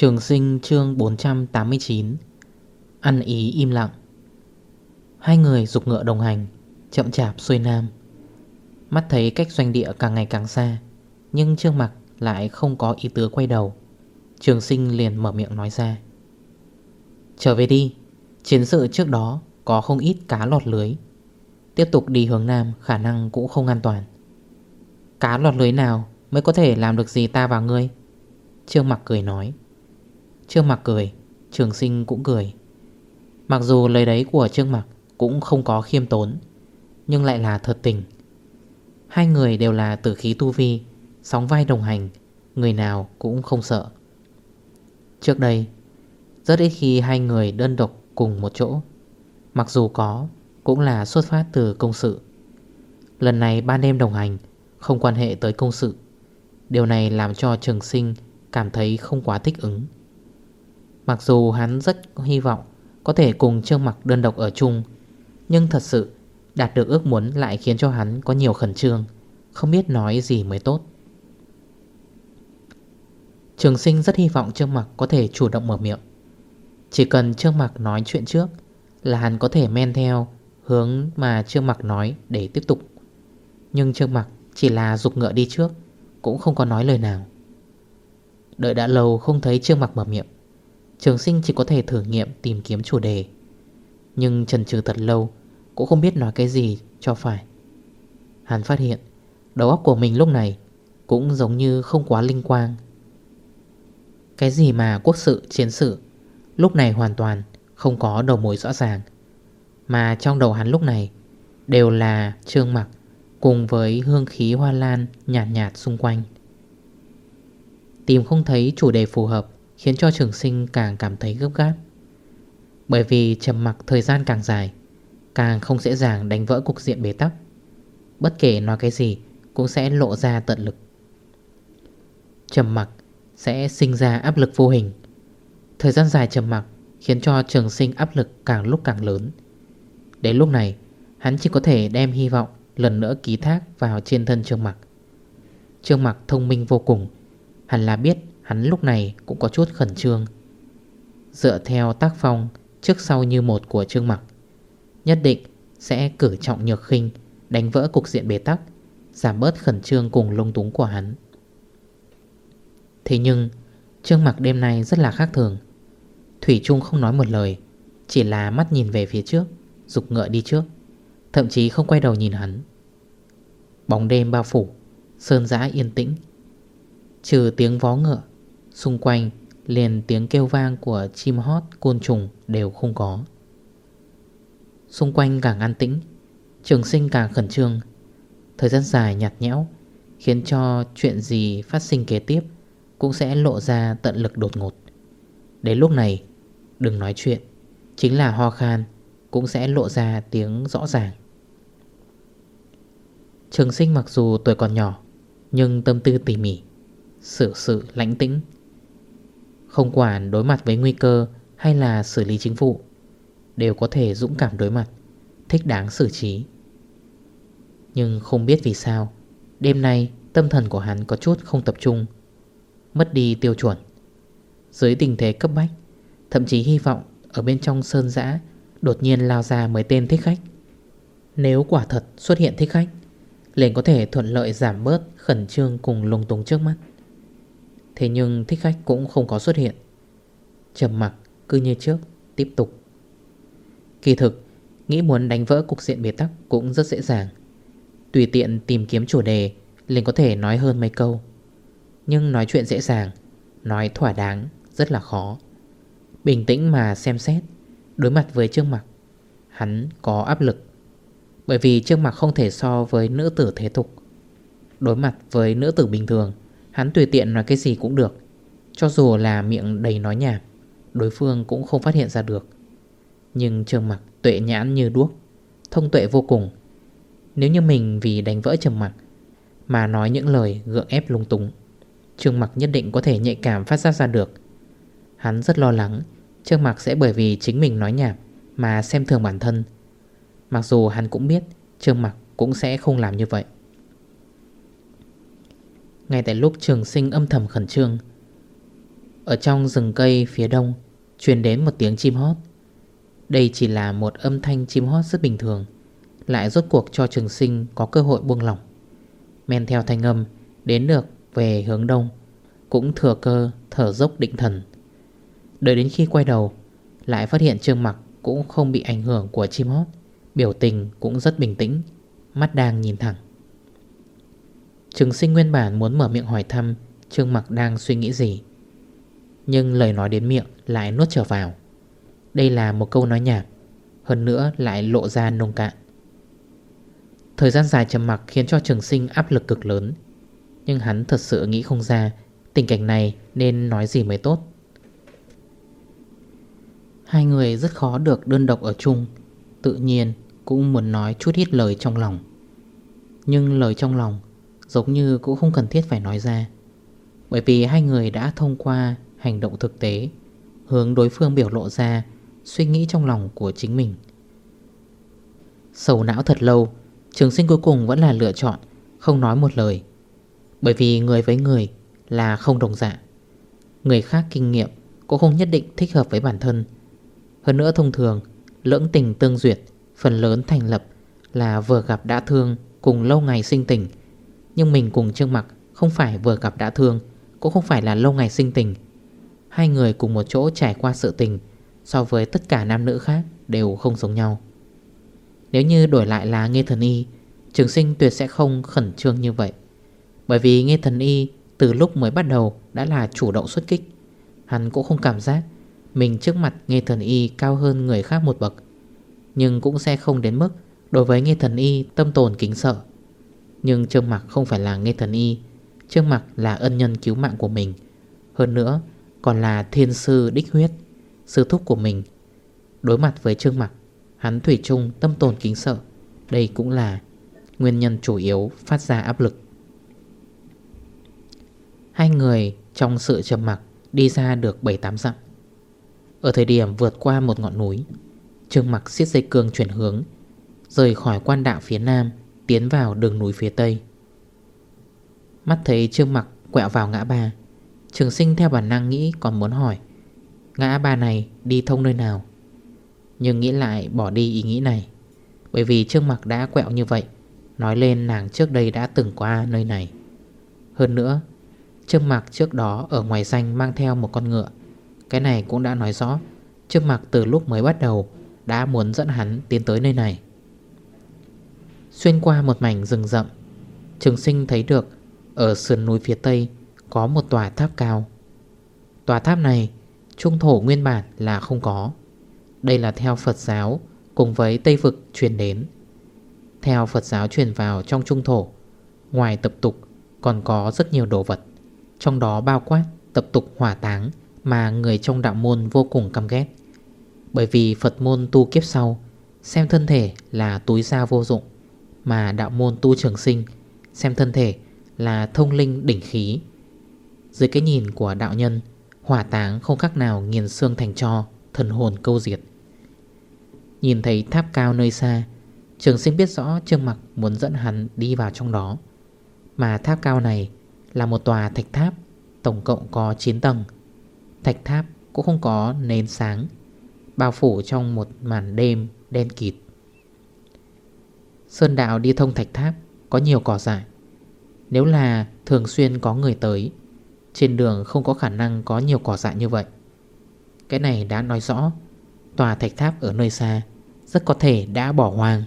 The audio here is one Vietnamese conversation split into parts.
Trường sinh chương 489 Ăn ý im lặng. Hai người dục ngựa đồng hành, Chậm chạp xuôi nam. Mắt thấy cách doanh địa càng ngày càng xa, Nhưng Trương Mặc lại không có ý tứ quay đầu. Trường sinh liền mở miệng nói ra. Trở về đi, Chiến sự trước đó có không ít cá lọt lưới. Tiếp tục đi hướng nam, khả năng cũng không an toàn. Cá lọt lưới nào mới có thể làm được gì ta và ngươi? Trương Mặc cười nói. Trương Mặc cười, Trường sinh cũng cười. Mặc dù lời đấy của Trương Mặc Cũng không có khiêm tốn, Nhưng lại là thật tình. Hai người đều là tử khí tu vi, Sóng vai đồng hành, Người nào cũng không sợ. Trước đây, Rất ít khi hai người đơn độc cùng một chỗ. Mặc dù có, Cũng là xuất phát từ công sự. Lần này ban đêm đồng hành Không quan hệ tới công sự. Điều này làm cho trường sinh Cảm thấy không quá thích ứng. Mặc dù hắn rất hy vọng Có thể cùng Trương Mặc đơn độc ở chung, Nhưng thật sự Đạt được ước muốn lại khiến cho hắn có nhiều khẩn trương, Không biết nói gì mới tốt. Trường sinh rất hy vọng Trương Mặc có thể chủ động mở miệng. Chỉ cần Trương Mặc nói chuyện trước Là hắn có thể men theo Hướng mà Trương Mặc nói để tiếp tục. Nhưng Trương Mặc chỉ là dục ngựa đi trước, Cũng không có nói lời nào. Đợi đã lâu không thấy Trương Mặc mở miệng Trường sinh chỉ có thể thử nghiệm tìm kiếm chủ đề. Nhưng trần trừ thật lâu, Cũng không biết nói cái gì cho phải. Hắn phát hiện, Đầu óc của mình lúc này Cũng giống như không quá linh quang. Cái gì mà quốc sự, chiến sự, Lúc này hoàn toàn Không có đầu mối rõ ràng. Mà trong đầu hắn lúc này Đều là trương mặc Cùng với hương khí hoa lan nhạt nhạt xung quanh. Tìm không thấy chủ đề phù hợp Khiến cho trường sinh càng cảm thấy gấp gáp. Bởi vì trầm mặc thời gian càng dài, Càng không dễ dàng đánh vỡ cục diện bế tắc. Bất kể nói cái gì Cũng sẽ lộ ra tận lực. Trầm mặc Sẽ sinh ra áp lực vô hình. Thời gian dài trầm mặc Khiến cho trường sinh áp lực càng lúc càng lớn. Đến lúc này, Hắn chỉ có thể đem hy vọng Lần nữa ký thác vào trên thân trường Mặc. Trương Mặc thông minh vô cùng, Hẳn là biết Hắn lúc này cũng có chút khẩn trương. Dựa theo tác phong, Trước sau như một của Trương Mặc, Nhất định sẽ cử trọng nhược khinh Đánh vỡ cục diện bế tắc, Giảm bớt khẩn trương cùng lung túng của hắn. Thế nhưng, Trương Mặc đêm nay rất là khác thường. Thủy Trung không nói một lời, Chỉ là mắt nhìn về phía trước Dục ngựa đi trước, Thậm chí không quay đầu nhìn hắn. Bóng đêm bao phủ, Sơn giã yên tĩnh. Trừ tiếng vó ngựa Xung quanh, liền tiếng kêu vang của chim hót, côn trùng đều không có. Xung quanh càng an tĩnh, Trường sinh càng khẩn trương. Thời gian dài nhạt nhẽo, Khiến cho chuyện gì phát sinh kế tiếp Cũng sẽ lộ ra tận lực đột ngột. Đến lúc này, Đừng nói chuyện, Chính là ho khan Cũng sẽ lộ ra tiếng rõ ràng. Trường sinh mặc dù tuổi còn nhỏ, Nhưng tâm tư tỉ mỉ Sự sự lãnh tĩnh không quản đối mặt với nguy cơ hay là xử lý chính phủ Đều có thể dũng cảm đối mặt, Thích đáng xử trí. Nhưng không biết vì sao, Đêm nay tâm thần của hắn có chút không tập trung, Mất đi tiêu chuẩn. Dưới tình thế cấp bách, Thậm chí hy vọng ở bên trong sơn giã Đột nhiên lao ra mấy tên thích khách. Nếu quả thật xuất hiện thích khách, liền có thể thuận lợi giảm bớt khẩn trương cùng lung tung trước mắt. Thế nhưng thích khách cũng không có xuất hiện. Trầm mặc, cứ như trước, Tiếp tục. Kỳ thực, Nghĩ muốn đánh vỡ cục diện bế tắc cũng rất dễ dàng. Tùy tiện tìm kiếm chủ đề, liền có thể nói hơn mấy câu. Nhưng nói chuyện dễ dàng, Nói thỏa đáng, rất là khó. Bình tĩnh mà xem xét, Đối mặt với Trương Mặc, Hắn có áp lực. Bởi vì Trương Mặc không thể so với nữ tử thế tục. Đối mặt với nữ tử bình thường Hắn tùy tiện nói cái gì cũng được. Cho dù là miệng đầy nói nhảm, Đối phương cũng không phát hiện ra được. Nhưng trường Mặc tuệ nhãn như đuốc, Thông tuệ vô cùng. Nếu như mình vì đánh vỡ trường Mặc Mà nói những lời gượng ép lung tung trường Mặc nhất định có thể nhạy cảm phát giác ra được. Hắn rất lo lắng Trương Mặc sẽ bởi vì chính mình nói nhảm Mà xem thường bản thân. Mặc dù hắn cũng biết Trương Mặc cũng sẽ không làm như vậy. Ngay tại lúc trường sinh âm thầm khẩn trương, Ở trong rừng cây phía đông Truyền đến một tiếng chim hót. Đây chỉ là một âm thanh chim hót rất bình thường, Lại rốt cuộc cho trường sinh có cơ hội buông lỏng. Men theo thanh âm, Đến được về hướng đông, Cũng thừa cơ thở dốc định thần. Đợi đến khi quay đầu, Lại phát hiện Trương mặt cũng không bị ảnh hưởng của chim hót, Biểu tình cũng rất bình tĩnh, Mắt đang nhìn thẳng. Trường sinh nguyên bản muốn mở miệng hỏi thăm, Trương Mặc đang suy nghĩ gì. Nhưng lời nói đến miệng lại nuốt trở vào. Đây là một câu nói nhạt, Hơn nữa lại lộ ra nông cạn. Thời gian dài trầm mặc khiến cho trường sinh áp lực cực lớn, Nhưng hắn thật sự nghĩ không ra Tình cảnh này nên nói gì mới tốt. Hai người rất khó được đơn độc ở chung, Tự nhiên cũng muốn nói chút ít lời trong lòng. Nhưng lời trong lòng Giống như cũng không cần thiết phải nói ra. Bởi vì hai người đã thông qua hành động thực tế, Hướng đối phương biểu lộ ra Suy nghĩ trong lòng của chính mình. Sầu não thật lâu, Trường sinh cuối cùng vẫn là lựa chọn Không nói một lời. Bởi vì người với người là không đồng dạng. Người khác kinh nghiệm Cũng không nhất định thích hợp với bản thân. Hơn nữa thông thường, Lưỡng tình tương duyệt, Phần lớn thành lập là vừa gặp đã thương Cùng lâu ngày sinh tình. Nhưng mình cùng Trương Mặc Không phải vừa gặp đã thương, Cũng không phải là lâu ngày sinh tình. Hai người cùng một chỗ trải qua sự tình, So với tất cả nam nữ khác Đều không giống nhau. Nếu như đổi lại là Nghe Thần Y, Trường sinh tuyệt sẽ không khẩn trương như vậy. Bởi vì Nghe Thần Y Từ lúc mới bắt đầu đã là chủ động xuất kích. Hắn cũng không cảm giác Mình trước mặt Nghe Thần Y cao hơn người khác một bậc. Nhưng cũng sẽ không đến mức Đối với Nghe Thần Y tâm tồn kính sợ. Nhưng Trương Mặc không phải là Nghe Thần Y. Trương Mặc là ân nhân cứu mạng của mình. Hơn nữa, còn là thiên sư đích huyết, Sư thúc của mình. Đối mặt với Trương Mặc Hắn Thủy chung tâm tồn kính sợ. Đây cũng là nguyên nhân chủ yếu phát ra áp lực. Hai người trong sự trầm mặc Đi ra được 7-8 dặm. Ở thời điểm vượt qua một ngọn núi, Trương mặc siết dây cương chuyển hướng, Rời khỏi quan đạo phía nam. Tiến vào đường núi phía tây. Mắt thấy Trương mặc quẹo vào ngã ba, Trường sinh theo bản năng nghĩ còn muốn hỏi, Ngã ba này đi thông nơi nào? Nhưng nghĩ lại bỏ đi ý nghĩ này, Bởi vì Trương mặc đã quẹo như vậy, Nói lên nàng trước đây đã từng qua nơi này. Hơn nữa, Trương mặc trước đó ở ngoài danh mang theo một con ngựa, Cái này cũng đã nói rõ, Trương mặc từ lúc mới bắt đầu Đã muốn dẫn hắn tiến tới nơi này. Xuyên qua một mảnh rừng rậm. Trường sinh thấy được, Ở sườn núi phía tây Có một tòa tháp cao. Tòa tháp này, Trung thổ nguyên bản là không có. Đây là theo Phật giáo Cùng với Tây Vực truyền đến. Theo Phật giáo truyền vào trong trung thổ, Ngoài tập tục còn có rất nhiều đồ vật, Trong đó bao quát tập tục hỏa táng Mà người trong đạo môn vô cùng căm ghét. Bởi vì Phật môn tu kiếp sau, Xem thân thể là túi da vô dụng. Mà đạo môn tu trường sinh, Xem thân thể là thông linh đỉnh khí. Dưới cái nhìn của đạo nhân, Hỏa táng không khác nào nghiền xương thành cho Thần hồn câu diệt. Nhìn thấy tháp cao nơi xa, Trường sinh biết rõ Trương Mặc muốn dẫn hắn đi vào trong đó. Mà tháp cao này Là một tòa thạch tháp, Tổng cộng có 9 tầng. Thạch tháp cũng không có nền sáng, Bao phủ trong một màn đêm đen kịt. Sơn đạo đi thông thạch tháp, Có nhiều cỏ dại. Nếu là thường xuyên có người tới, Trên đường không có khả năng có nhiều cỏ dại như vậy. Cái này đã nói rõ, Tòa thạch tháp ở nơi xa Rất có thể đã bỏ hoang.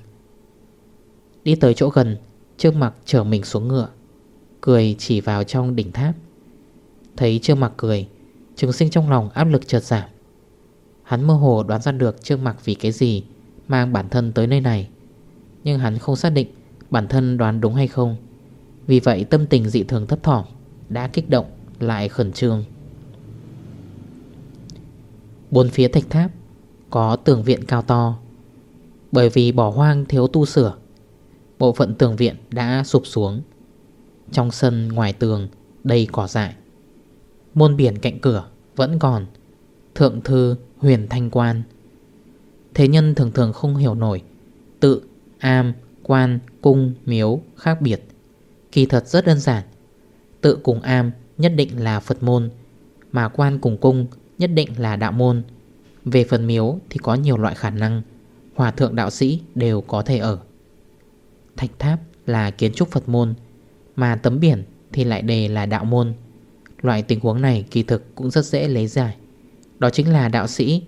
Đi tới chỗ gần, Trương mặc chở mình xuống ngựa, Cười chỉ vào trong đỉnh tháp. Thấy Trương mặc cười, Trường sinh trong lòng áp lực chợt giảm. Hắn mơ hồ đoán ra được Trương mặc vì cái gì Mang bản thân tới nơi này. Nhưng hắn không xác định Bản thân đoán đúng hay không. Vì vậy tâm tình dị thường thấp thỏm đã kích động lại khẩn trương. Bốn phía thạch tháp có tường viện cao to. Bởi vì bỏ hoang thiếu tu sửa Bộ phận tường viện đã sụp xuống. Trong sân ngoài tường đầy cỏ dại. Môn biển cạnh cửa vẫn còn Thượng thư huyền thanh quan. Thế nhân thường thường không hiểu nổi Tự, am, quan, cung, miếu khác biệt. Kỳ thật rất đơn giản. Tự cùng am nhất định là Phật môn Mà quan cùng cung nhất định là đạo môn. Về phần miếu thì có nhiều loại khả năng Hòa thượng đạo sĩ đều có thể ở. Thạch tháp là kiến trúc Phật môn Mà tấm biển thì lại đề là đạo môn. Loại tình huống này kỳ thực cũng rất dễ lấy giải. Đó chính là đạo sĩ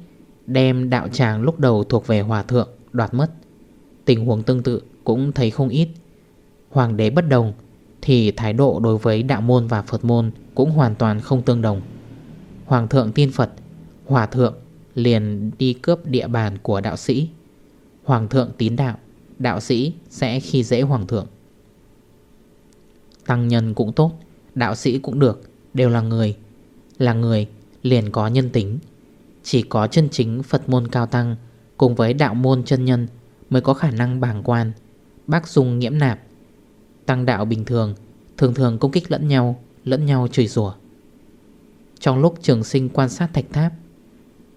đem đạo tràng lúc đầu thuộc về hòa thượng đoạt mất. Tình huống tương tự cũng thấy không ít. Hoàng đế bất đồng, Thì thái độ đối với đạo môn và Phật môn Cũng hoàn toàn không tương đồng. Hoàng thượng tin Phật, Hòa thượng liền đi cướp địa bàn của đạo sĩ. Hoàng thượng tín đạo Đạo sĩ sẽ khi dễ hoàng thượng. Tăng nhân cũng tốt, Đạo sĩ cũng được, Đều là người. Là người liền có nhân tính. Chỉ có chân chính Phật môn cao tăng Cùng với đạo môn chân nhân Mới có khả năng bảng quan. Bác dung nhiễm nạp. Tăng đạo bình thường Thường thường công kích lẫn nhau Lẫn nhau chửi rủa. Trong lúc trường sinh quan sát thạch tháp,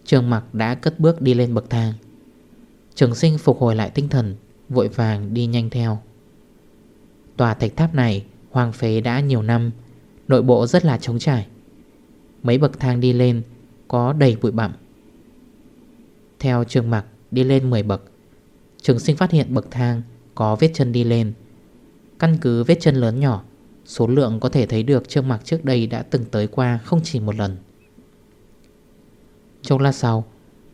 Trường mặc đã cất bước đi lên bậc thang. Trường sinh phục hồi lại tinh thần, Vội vàng đi nhanh theo. Tòa thạch tháp này Hoàng phế đã nhiều năm, Nội bộ rất là trống trải. Mấy bậc thang đi lên Có đầy bụi bặm. Theo trường mặc, đi lên 10 bậc. Trường sinh phát hiện bậc thang Có vết chân đi lên. Căn cứ vết chân lớn nhỏ, Số lượng có thể thấy được trương mặc trước đây đã từng tới qua không chỉ một lần. Trong lát sau,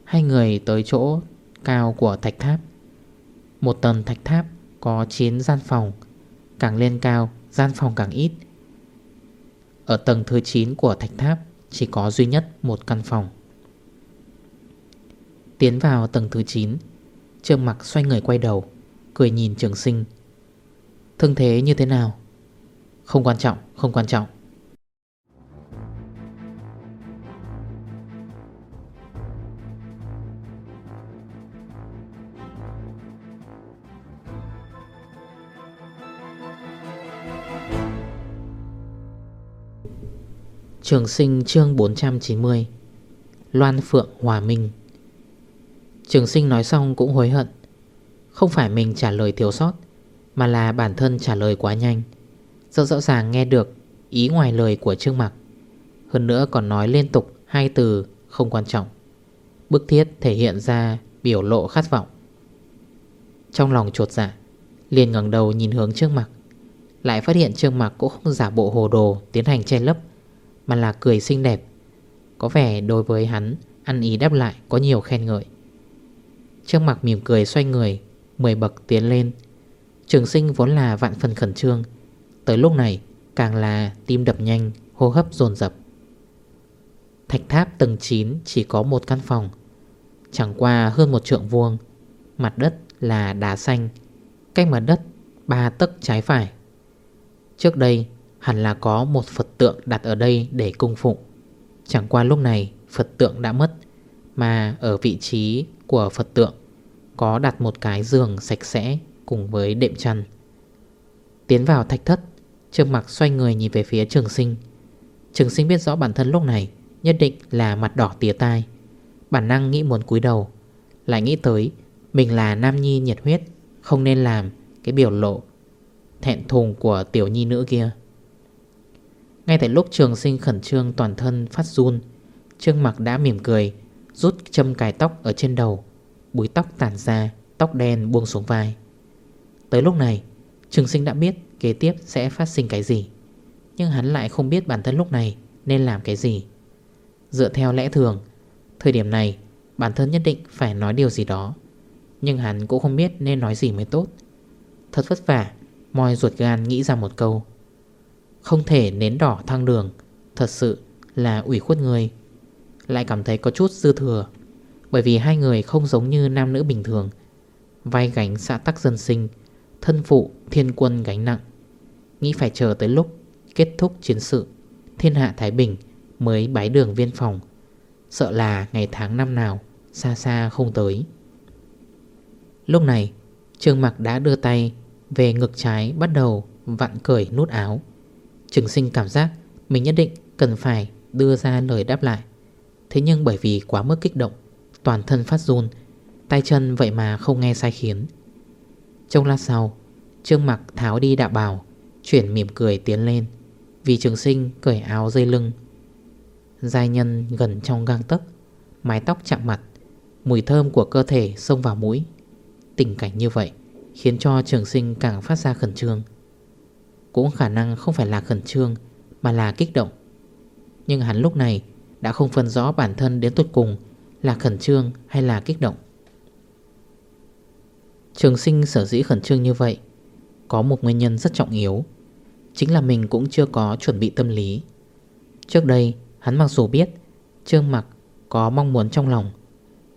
Hai người tới chỗ cao của thạch tháp. Một tầng thạch tháp có 9 gian phòng, Càng lên cao, gian phòng càng ít. Ở tầng thứ 9 của thạch tháp Chỉ có duy nhất một căn phòng. Tiến vào tầng thứ 9 Trương mặc xoay người quay đầu, Cười nhìn trường sinh. Thương thế như thế nào? Không quan trọng, không quan trọng. Trường sinh chương 490 Loan Phượng Hòa Minh. Trường sinh nói xong cũng hối hận. Không phải mình trả lời thiếu sót, Mà là bản thân trả lời quá nhanh. Rất rõ ràng nghe được ý ngoài lời của Trương Mặc. Hơn nữa còn nói liên tục hai từ không quan trọng. Bức thiết thể hiện ra biểu lộ khát vọng. Trong lòng chuột dạ Liền ngẩng đầu nhìn hướng Trương Mặc. Lại phát hiện Trương Mặc cũng không giả bộ hồ đồ Tiến hành che lấp, Mà là cười xinh đẹp. Có vẻ đối với hắn, Ăn ý đáp lại có nhiều khen ngợi. Trương mặc mỉm cười xoay người 10 bậc tiến lên. Trường sinh vốn là vạn phần khẩn trương. Tới lúc này, càng là tim đập nhanh, Hô hấp dồn dập. Thạch tháp tầng 9 chỉ có một căn phòng. Chẳng qua hơn một trượng vuông, Mặt đất là đá xanh, Cách mặt đất ba tấc trái phải. Trước đây, hẳn là có một Phật tượng đặt ở đây để cung phụng. Chẳng qua lúc này, Phật tượng đã mất, Mà ở vị trí của Phật tượng Có đặt một cái giường sạch sẽ cùng với đệm chăn. Tiến vào thạch thất, Trương mặc xoay người nhìn về phía trường sinh. Trường sinh biết rõ bản thân lúc này Nhất định là mặt đỏ tía tai, Bản năng nghĩ muốn cúi đầu, Lại nghĩ tới Mình là nam nhi nhiệt huyết, Không nên làm cái biểu lộ Thẹn thùng của tiểu nhi nữ kia. Ngay tại lúc trường sinh khẩn trương toàn thân phát run, Trương mặc đã mỉm cười Rút châm cài tóc ở trên đầu, Búi tóc tản ra, Tóc đen buông xuống vai. Tới lúc này, Trường sinh đã biết kế tiếp sẽ phát sinh cái gì, Nhưng hắn lại không biết bản thân lúc này Nên làm cái gì. Dựa theo lẽ thường, Thời điểm này, bản thân nhất định phải nói điều gì đó, Nhưng hắn cũng không biết nên nói gì mới tốt. Thật vất vả, Moi ruột gan nghĩ ra một câu. Không thể nến đỏ thăng đường, Thật sự là ủy khuất người lại cảm thấy có chút dư thừa. Bởi vì hai người không giống như nam nữ bình thường. Vai gánh xã tắc dân sinh, Thân phụ, thiên quân gánh nặng. Nghĩ phải chờ tới lúc kết thúc chiến sự, thiên hạ Thái Bình Mới bái đường viên phòng. Sợ là ngày tháng năm nào, Xa xa không tới. Lúc này, Trương Mạc đã đưa tay Về ngực trái bắt đầu vặn cởi nút áo. Trường sinh cảm giác Mình nhất định cần phải đưa ra lời đáp lại. Thế nhưng bởi vì quá mức kích động, Toàn thân phát run, Tay chân vậy mà không nghe sai khiến. Trong lát sau, Trương mặc tháo đi đạo bào, Chuyển mỉm cười tiến lên, Vì trường sinh cởi áo dây lưng. Giai nhân gần trong gang tấc, Mái tóc chạm mặt, Mùi thơm của cơ thể xông vào mũi. Tình cảnh như vậy Khiến cho trường sinh càng phát ra khẩn trương. Cũng khả năng không phải là khẩn trương, Mà là kích động. Nhưng hắn lúc này đã không phân rõ bản thân đến tuột cùng Là khẩn trương hay là kích động. Trường sinh sở dĩ khẩn trương như vậy Có một nguyên nhân rất trọng yếu, Chính là mình cũng chưa có chuẩn bị tâm lý. Trước đây, hắn mặc dù biết Trương Mặc có mong muốn trong lòng,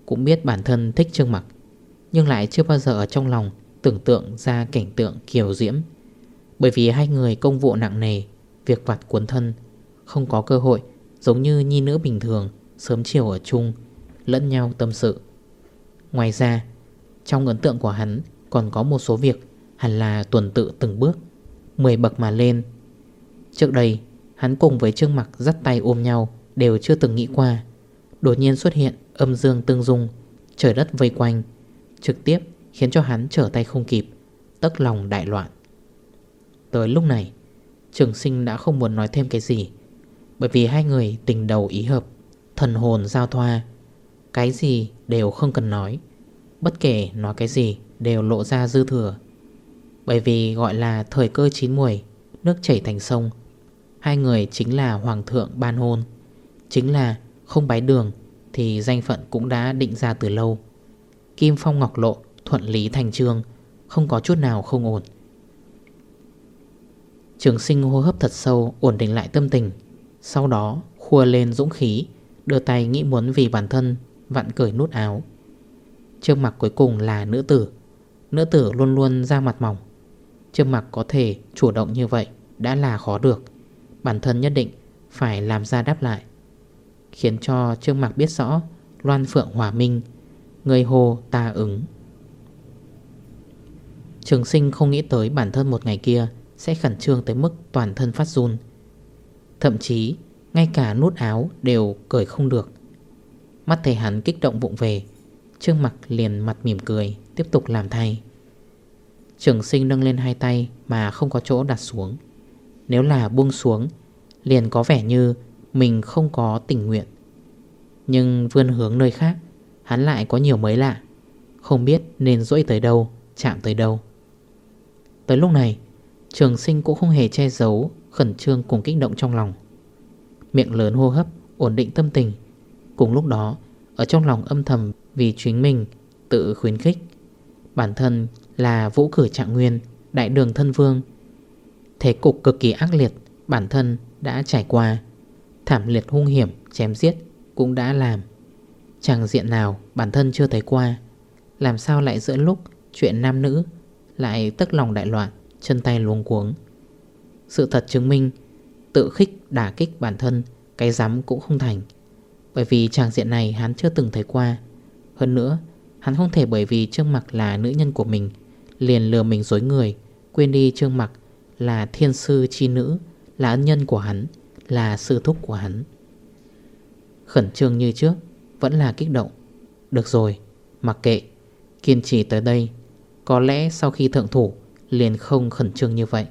Cũng biết bản thân thích Trương Mặc, Nhưng lại chưa bao giờ ở trong lòng Tưởng tượng ra cảnh tượng kiều diễm. Bởi vì hai người công vụ nặng nề, Việc vặt cuốn thân, Không có cơ hội Giống như nhi nữ bình thường, Sớm chiều ở chung, Lẫn nhau tâm sự. Ngoài ra, Trong ấn tượng của hắn Còn có một số việc Hẳn là tuần tự từng bước. 10 bậc mà lên. Trước đây, hắn cùng với Trương Mặc dắt tay ôm nhau Đều chưa từng nghĩ qua. Đột nhiên xuất hiện âm dương tương dung, Trời đất vây quanh, Trực tiếp khiến cho hắn trở tay không kịp Tất lòng đại loạn. Tới lúc này, Trường sinh đã không muốn nói thêm cái gì. Bởi vì hai người tình đầu ý hợp, Thần hồn giao thoa. Cái gì đều không cần nói, Bất kể nói cái gì Đều lộ ra dư thừa. Bởi vì gọi là thời cơ chín muồi, Nước chảy thành sông. Hai người chính là hoàng thượng ban hôn, Chính là không bái đường Thì danh phận cũng đã định ra từ lâu. Kim Phong Ngọc Lộ, Thuận lý thành trương, Không có chút nào không ổn. Trường sinh hô hấp thật sâu, Ổn định lại tâm tình. Sau đó, khua lên dũng khí, Đưa tay nghĩ muốn vì bản thân, Vặn cởi nút áo. Trương mặt cuối cùng là nữ tử. Nữ tử luôn luôn ra mặt mỏng. Trương mặt có thể chủ động như vậy Đã là khó được. Bản thân nhất định phải làm ra đáp lại. Khiến cho Trương mặt biết rõ Loan Phượng Hòa Minh, Người hồ ta ứng. Trường sinh không nghĩ tới bản thân một ngày kia Sẽ khẩn trương tới mức toàn thân phát run. Thậm chí, Ngay cả nút áo đều cởi không được. Mắt thấy hắn kích động vụng về, Trương mặt liền mặt mỉm cười, Tiếp tục làm thay. Trường sinh nâng lên hai tay Mà không có chỗ đặt xuống. Nếu là buông xuống, Liền có vẻ như Mình không có tình nguyện. Nhưng vươn hướng nơi khác, Hắn lại có nhiều mới lạ. Không biết nên rỗi tới đâu, Chạm tới đâu. Tới lúc này, Trường sinh cũng không hề che giấu Khẩn trương cùng kích động trong lòng. Miệng lớn hô hấp, Ổn định tâm tình. Cùng lúc đó, Ở trong lòng âm thầm Vì chính mình tự khuyến khích. Bản thân là vũ cử trạng nguyên, Đại đường thân vương. Thế cục cực kỳ ác liệt, Bản thân đã trải qua. Thảm liệt hung hiểm, chém giết Cũng đã làm. Chẳng diện nào bản thân chưa thấy qua. Làm sao lại giữa lúc chuyện nam nữ Lại tức lòng đại loạn, Chân tay luống cuống. Sự thật chứng minh Tự khích đả kích bản thân Cái dám cũng không thành. Bởi vì tràng diện này hắn chưa từng thấy qua. Hơn nữa Hắn không thể bởi vì Trương Mặc là nữ nhân của mình Liền lừa mình dối người Quên đi Trương Mặc là thiên sư chi nữ Là ân nhân của hắn Là sư thúc của hắn. Khẩn trương như trước Vẫn là kích động. Được rồi, mặc kệ Kiên trì tới đây. Có lẽ sau khi thượng thủ Liền không khẩn trương như vậy.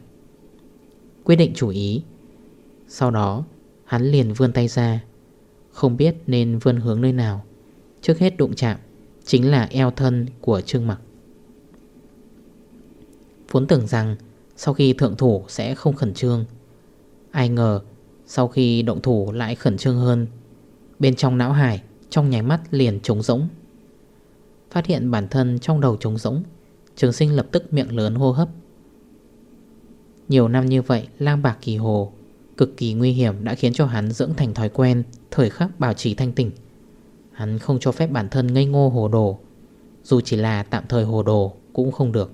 Quyết định chủ ý. Sau đó, hắn liền vươn tay ra. Không biết nên vươn hướng nơi nào. Trước hết đụng chạm Chính là eo thân của Trương Mặc. Vốn tưởng rằng Sau khi thượng thủ sẽ không khẩn trương, Ai ngờ Sau khi động thủ lại khẩn trương hơn, Bên trong não hải, Trong nháy mắt liền trống rỗng. Phát hiện bản thân trong đầu trống rỗng, Trường sinh lập tức miệng lớn hô hấp. Nhiều năm như vậy, lang bạc kỳ hồ, Cực kỳ nguy hiểm đã khiến cho hắn dưỡng thành thói quen, Thời khắc bảo trì thanh tỉnh Hắn không cho phép bản thân ngây ngô hồ đồ, Dù chỉ là tạm thời hồ đồ Cũng không được.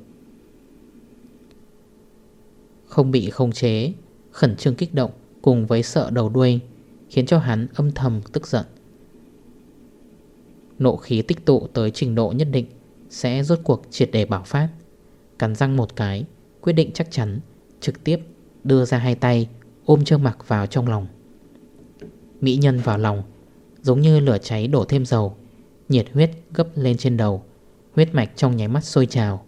Không bị không chế, Khẩn trương kích động Cùng với sợ đầu đuôi Khiến cho hắn âm thầm tức giận. Nộ khí tích tụ tới trình độ nhất định Sẽ rốt cuộc triệt đề bảo phát. Cắn răng một cái, Quyết định chắc chắn Trực tiếp đưa ra hai tay, Ôm Trương Mặc vào trong lòng. Mỹ nhân vào lòng, Giống như lửa cháy đổ thêm dầu, Nhiệt huyết gấp lên trên đầu, Huyết mạch trong nháy mắt sôi trào.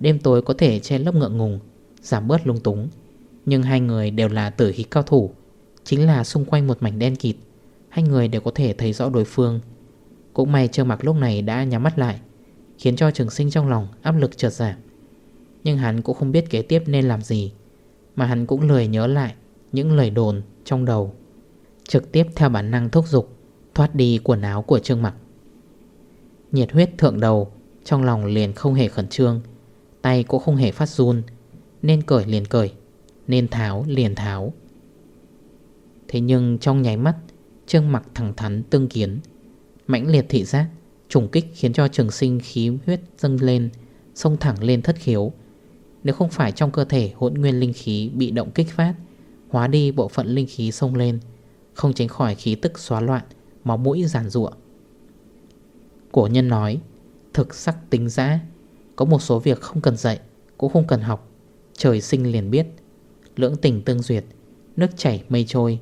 Đêm tối có thể che lấp ngượng ngùng, Giảm bớt lung túng, Nhưng hai người đều là tử khí cao thủ, Chính là xung quanh một mảnh đen kịt, Hai người đều có thể thấy rõ đối phương. Cũng may Trương Mặc lúc này đã nhắm mắt lại, Khiến cho trường sinh trong lòng áp lực chợt giảm. Nhưng hắn cũng không biết kế tiếp nên làm gì, Mà hắn cũng lười nhớ lại Những lời đồn trong đầu, Trực tiếp theo bản năng thúc dục Thoát đi quần áo của Trương Mặc. Nhiệt huyết thượng đầu Trong lòng liền không hề khẩn trương, Tay cũng không hề phát run, Nên cởi liền cởi, Nên tháo liền tháo. Thế nhưng trong nháy mắt, Trương mặc thẳng thắn tương kiến, Mãnh liệt thị giác, Trùng kích khiến cho trường sinh khí huyết dâng lên, Xông thẳng lên thất khiếu nếu không phải trong cơ thể hỗn nguyên linh khí Bị động kích phát, Hóa đi bộ phận linh khí sông lên, Không tránh khỏi khí tức xóa loạn, Máu mũi giàn ruộng Cổ nhân nói, Thực sắc tính giã Có một số việc không cần dạy, Cũng không cần học. Trời sinh liền biết, Lưỡng tình tương duyệt, Nước chảy mây trôi.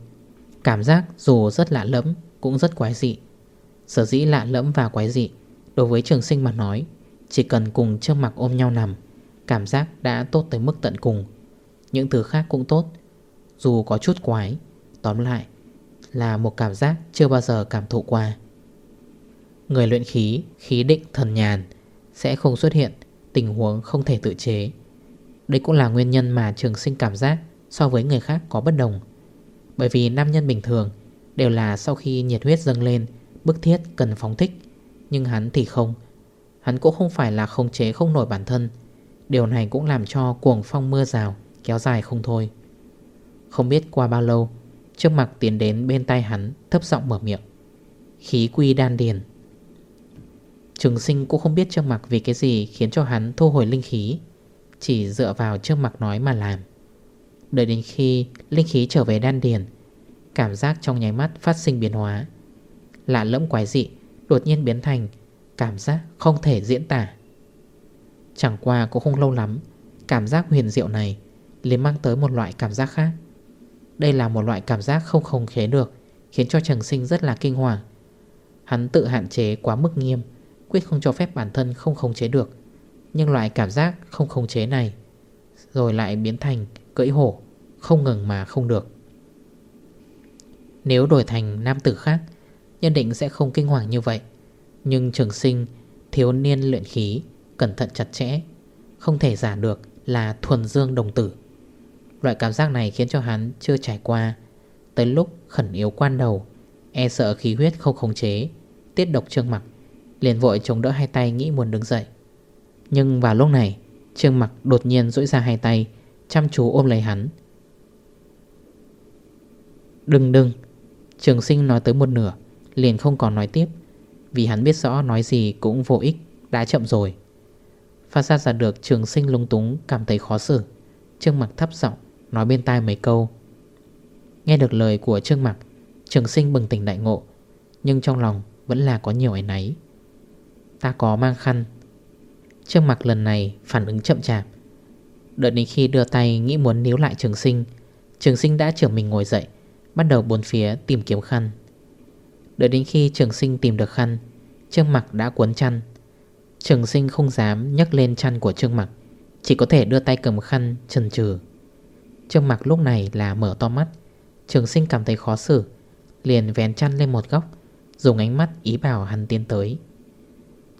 Cảm giác dù rất lạ lẫm Cũng rất quái dị. Sở dĩ lạ lẫm và quái dị, Đối với trường sinh mà nói, Chỉ cần cùng trước mặt ôm nhau nằm Cảm giác đã tốt tới mức tận cùng. Những thứ khác cũng tốt Dù có chút quái. Tóm lại là một cảm giác chưa bao giờ cảm thụ qua. Người luyện khí, khí định thần nhàn Sẽ không xuất hiện tình huống không thể tự chế. Đây cũng là nguyên nhân mà trường sinh cảm giác So với người khác có bất đồng. Bởi vì nam nhân bình thường Đều là sau khi nhiệt huyết dâng lên Bức thiết cần phóng thích Nhưng hắn thì không. Hắn cũng không phải là không chế không nổi bản thân. Điều này cũng làm cho cuồng phong mưa rào Kéo dài không thôi. Không biết qua bao lâu, Trước mặt tiến đến bên tay hắn, Thấp giọng mở miệng. Khí quy đan điền. Trường sinh cũng không biết trước mặt vì cái gì khiến cho hắn thu hồi linh khí, Chỉ dựa vào trước mặt nói mà làm. Đợi đến khi linh khí trở về đan điền, Cảm giác trong nháy mắt phát sinh biến hóa. Lạ lẫm quái dị Đột nhiên biến thành Cảm giác không thể diễn tả. Chẳng qua cũng không lâu lắm, Cảm giác huyền diệu này liền mang tới một loại cảm giác khác. Đây là một loại cảm giác không khống chế được, Khiến cho Trần Sinh rất là kinh hoàng. Hắn tự hạn chế quá mức nghiêm, Quyết không cho phép bản thân không khống chế được. Nhưng loại cảm giác không khống chế này Rồi lại biến thành cưỡi hổ, Không ngừng mà không được. Nếu đổi thành nam tử khác Nhân định sẽ không kinh hoàng như vậy. Nhưng trường sinh Thiếu niên luyện khí Cẩn thận chặt chẽ, Không thể giả được là thuần dương đồng tử. Loại cảm giác này khiến cho hắn chưa trải qua, Tới lúc khẩn yếu quan đầu E sợ khí huyết không khống chế, Tiết độc trương mặt Liền vội chống đỡ hai tay nghĩ muốn đứng dậy. Nhưng vào lúc này, Trương mặc đột nhiên rỗi ra hai tay, Chăm chú ôm lấy hắn. Đừng đừng. Trường sinh nói tới một nửa, Liền không còn nói tiếp, Vì hắn biết rõ nói gì cũng vô ích, Đã chậm rồi. Phát ra ra được trường sinh lung túng Cảm thấy khó xử. Trương mặt thấp giọng nói bên tai mấy câu. Nghe được lời của Trương mặt, Trường sinh bừng tỉnh đại ngộ Nhưng trong lòng vẫn là có nhiều ấy náy. Ta có mang khăn. Trương mặt lần này phản ứng chậm chạp. Đợi đến khi đưa tay nghĩ muốn níu lại trường sinh Trường sinh đã trở mình ngồi dậy Bắt đầu bốn phía tìm kiếm khăn. Đợi đến khi trường sinh tìm được khăn Trương mặt đã cuốn chăn Trường sinh không dám nhấc lên chăn của Trương mặc. Chỉ có thể đưa tay cầm khăn trần trừ Trương mặc lúc này là mở to mắt. Trường sinh cảm thấy khó xử, Liền vén chăn lên một góc, Dùng ánh mắt ý bảo hắn tiến tới.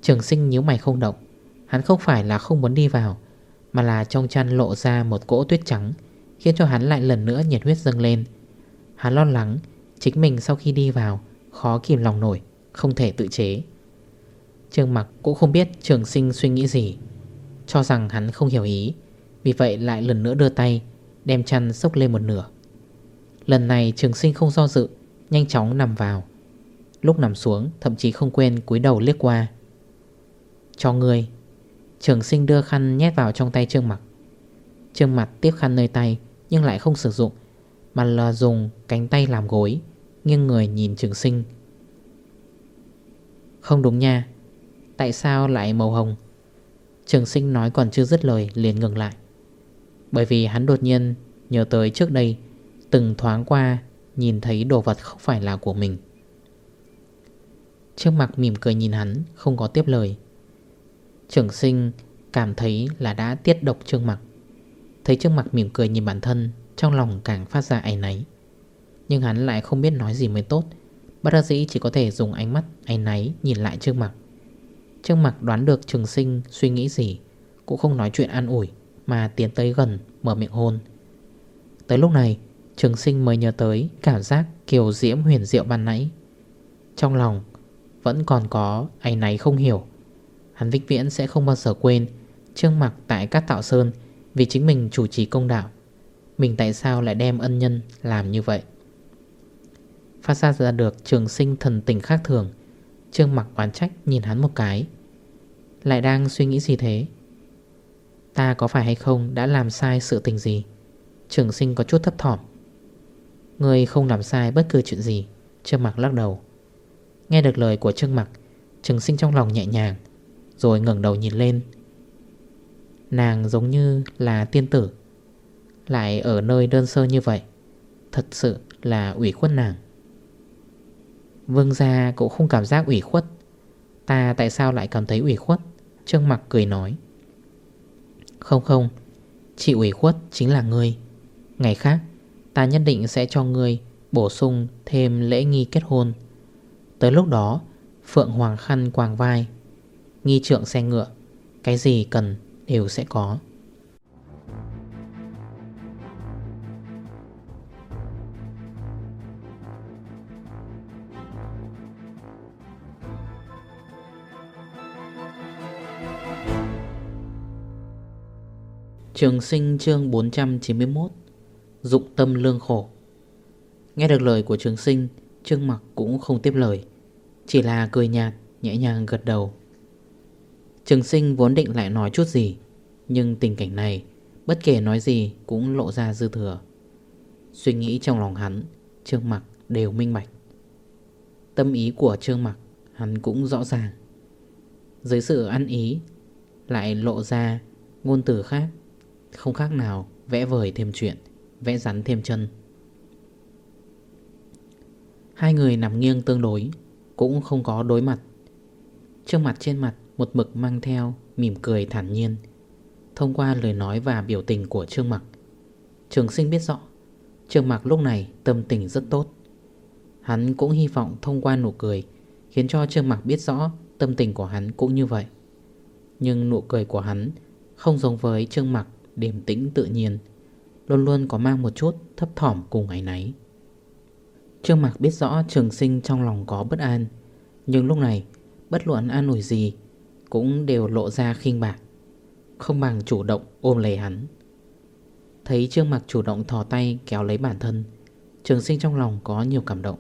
Trường sinh nhíu mày không động. Hắn không phải là không muốn đi vào, Mà là trong chăn lộ ra một cỗ tuyết trắng, Khiến cho hắn lại lần nữa nhiệt huyết dâng lên. Hắn lo lắng, Chính mình sau khi đi vào, Khó kìm lòng nổi, Không thể tự chế trương mặc cũng không biết trường sinh suy nghĩ gì, Cho rằng hắn không hiểu ý, Vì vậy lại lần nữa đưa tay, Đem chăn sốc lên một nửa. Lần này trường sinh không do dự, Nhanh chóng nằm vào. Lúc nằm xuống, thậm chí không quên cúi đầu liếc qua. Cho người Trường sinh đưa khăn nhét vào trong tay Trương Mặc. Trương mặc tiếp khăn nơi tay, Nhưng lại không sử dụng, Mà là dùng cánh tay làm gối, Nghiêng người nhìn trường sinh. Không đúng nha Tại sao lại màu hồng? Trường sinh nói còn chưa dứt lời, liền ngừng lại. Bởi vì hắn đột nhiên, nhớ tới trước đây, Từng thoáng qua, nhìn thấy đồ vật không phải là của mình. Trước mặt mỉm cười nhìn hắn, Không có tiếp lời. Trường sinh cảm thấy là đã tiết độc trương mặt. Thấy trương mặt mỉm cười nhìn bản thân, Trong lòng càng phát ra ảnh náy. Nhưng hắn lại không biết nói gì mới tốt. Bác đắc dĩ chỉ có thể dùng ánh mắt ảnh náy nhìn lại trương mặt. Trương mặt đoán được trường sinh suy nghĩ gì, Cũng không nói chuyện an ủi, Mà tiến tới gần, mở miệng hôn. Tới lúc này, Trường sinh mới nhớ tới cảm giác kiều diễm huyền diệu ban nãy. Trong lòng, vẫn còn có anh náy không hiểu. Hắn vĩnh viễn sẽ không bao giờ quên Trương mặc tại các tạo sơn Vì chính mình chủ trì công đạo. Mình tại sao lại đem ân nhân làm như vậy? Phát ra ra được trường sinh thần tình khác thường Trương mặc oán trách nhìn hắn một cái lại đang suy nghĩ gì thế? Ta có phải hay không đã làm sai sự tình gì? Trường sinh có chút thấp thỏm. Người không làm sai bất cứ chuyện gì, Trương mặt lắc đầu. Nghe được lời của Trương mặc, Trường sinh trong lòng nhẹ nhàng, Rồi ngẩng đầu nhìn lên. Nàng giống như là tiên tử, Lại ở nơi đơn sơ như vậy, Thật sự là ủy khuất nàng. Vương gia cũng không cảm giác ủy khuất, Ta tại sao lại cảm thấy ủy khuất? Trương mặt cười nói. Không không, Chị ủy khuất chính là ngươi. Ngày khác, Ta nhất định sẽ cho ngươi bổ sung thêm lễ nghi kết hôn. Tới lúc đó, Phượng Hoàng Khăn quàng vai. Nghi trượng xe ngựa, Cái gì cần đều sẽ có. Trường sinh chương 491 Dụng tâm lương khổ. Nghe được lời của trường sinh, Trương mặc cũng không tiếp lời, Chỉ là cười nhạt, Nhẹ nhàng gật đầu. Trường sinh vốn định lại nói chút gì, Nhưng tình cảnh này, Bất kể nói gì cũng lộ ra dư thừa. Suy nghĩ trong lòng hắn, Trương mặc đều minh bạch. Tâm ý của Trương mặc, Hắn cũng rõ ràng. Dưới sự ăn ý, Lại lộ ra ngôn từ khác. Không khác nào vẽ vời thêm chuyện, Vẽ rắn thêm chân. Hai người nằm nghiêng tương đối, Cũng không có đối mặt. Trước mặt trên mặt một mực mang theo Mỉm cười thản nhiên, Thông qua lời nói và biểu tình của Trương Mặc. Trường sinh biết rõ, Trương Mặc lúc này tâm tình rất tốt. Hắn cũng hy vọng thông qua nụ cười Khiến cho Trương Mặc biết rõ Tâm tình của hắn cũng như vậy. Nhưng nụ cười của hắn Không giống với Trương Mặc điềm tĩnh tự nhiên, Luôn luôn có mang một chút thấp thỏm cùng ngày nấy Trương Mạc biết rõ trường sinh trong lòng có bất an, Nhưng lúc này, Bất luận an ủi gì Cũng đều lộ ra khinh bạc, Không bằng chủ động ôm lấy hắn. Thấy Trương Mạc chủ động thò tay kéo lấy bản thân, Trường sinh trong lòng có nhiều cảm động.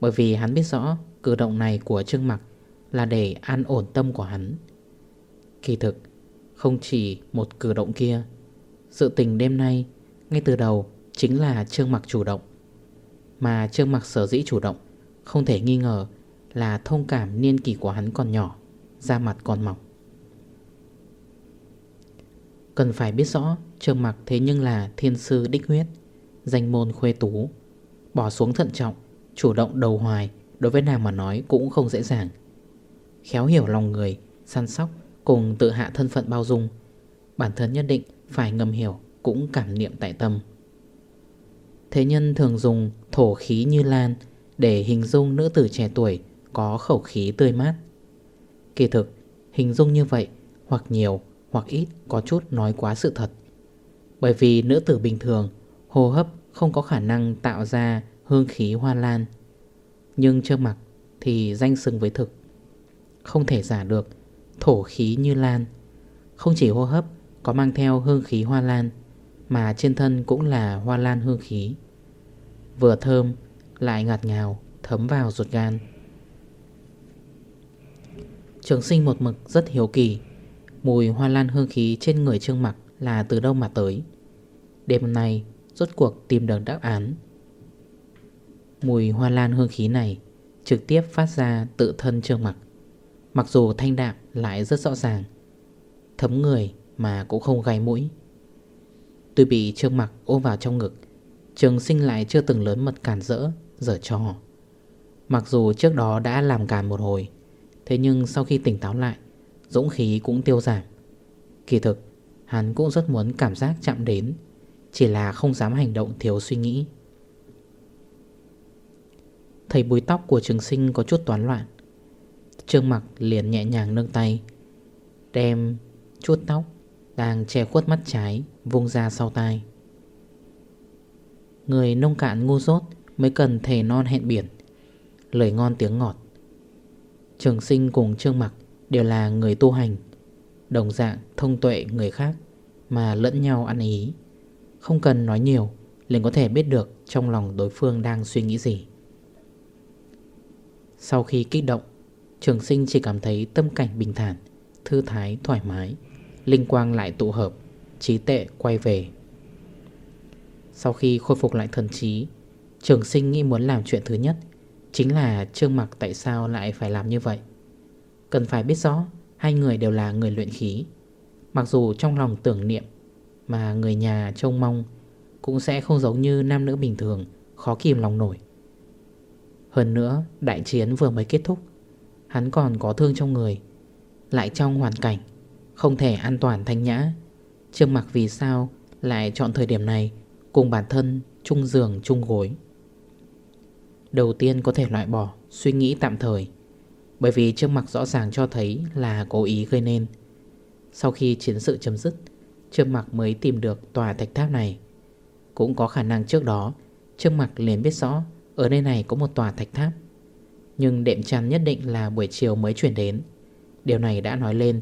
Bởi vì hắn biết rõ Cử động này của Trương Mạc Là để an ổn tâm của hắn. Kỳ thực không chỉ một cử động kia. Sự tình đêm nay, Ngay từ đầu, chính là Trương Mạc chủ động. Mà Trương Mặc sở dĩ chủ động, Không thể nghi ngờ là thông cảm niên kỷ của hắn còn nhỏ, Da mặt còn mỏng. Cần phải biết rõ, Trương Mặc thế nhưng là thiên sư đích huyết, Danh môn khuê tú, Bỏ xuống thận trọng, Chủ động đầu hoài, Đối với nàng mà nói cũng không dễ dàng. Khéo hiểu lòng người, Săn sóc Cùng tự hạ thân phận bao dung Bản thân nhất định phải ngầm hiểu Cũng cảm niệm tại tâm Thế nhân thường dùng thổ khí như lan để hình dung nữ tử trẻ tuổi có khẩu khí tươi mát. Kỳ thực, hình dung như vậy hoặc nhiều hoặc ít có chút nói quá sự thật. Bởi vì nữ tử bình thường, hô hấp không có khả năng tạo ra hương khí hoa lan. Nhưng chưa mặc thì danh xưng với thực. Không thể giả được thổ khí như lan. Không chỉ hô hấp, có mang theo hương khí hoa lan, mà trên thân cũng là hoa lan hương khí. Vừa thơm, Lại ngạt ngào, Thấm vào ruột gan. Trường sinh một mực rất hiếu kỳ. Mùi hoa lan hương khí trên người trương mặc Là từ đâu mà tới? Đêm nay, Rốt cuộc tìm được đáp án. Mùi hoa lan hương khí này Trực tiếp phát ra tự thân trương mặc. Mặc dù thanh đạm lại rất rõ ràng, Thấm người mà cũng không gai mũi. Tôi bị trương mặc ôm vào trong ngực, Trường sinh lại chưa từng lớn mật cản rỡ, Giở trò. Mặc dù trước đó đã làm càn một hồi, Thế nhưng sau khi tỉnh táo lại, Dũng khí cũng tiêu giảm. Kỳ thực, Hắn cũng rất muốn cảm giác chạm đến, Chỉ là không dám hành động thiếu suy nghĩ. Thấy búi tóc của trường sinh có chút toán loạn. Trương mặc liền nhẹ nhàng nâng tay, Đem chuốt tóc Đang che khuất mắt trái Vung ra sau tai. Người nông cạn ngu dốt Mới cần thề non hẹn biển, Lời ngon tiếng ngọt. Trường sinh cùng Trương mặc Đều là người tu hành, Đồng dạng thông tuệ người khác Mà lẫn nhau ăn ý. Không cần nói nhiều, liền có thể biết được trong lòng đối phương đang suy nghĩ gì. Sau khi kích động Trường sinh chỉ cảm thấy tâm cảnh bình thản, Thư thái, thoải mái. Linh quang lại tụ hợp, Trí tệ quay về. Sau khi khôi phục lại thần trí, Trường sinh nghĩ muốn làm chuyện thứ nhất, Chính là Trương Mặc tại sao lại phải làm như vậy. Cần phải biết rõ, Hai người đều là người luyện khí. Mặc dù trong lòng tưởng niệm, Mà người nhà trông mong Cũng sẽ không giống như nam nữ bình thường, Khó kìm lòng nổi. Hơn nữa, đại chiến vừa mới kết thúc Hắn còn có thương trong người. Lại trong hoàn cảnh, Không thể an toàn thanh nhã. Trương mặc vì sao lại chọn thời điểm này Cùng bản thân chung giường, chung gối? Đầu tiên có thể loại bỏ Suy nghĩ tạm thời, Bởi vì Trương mặc rõ ràng cho thấy Là cố ý gây nên. Sau khi chiến sự chấm dứt, Trương mặc mới tìm được tòa thạch tháp này. Cũng có khả năng trước đó, Trương mặc liền biết rõ Ở nơi này có một tòa thạch tháp. Nhưng đệm chăn nhất định là buổi chiều mới chuyển đến. Điều này đã nói lên,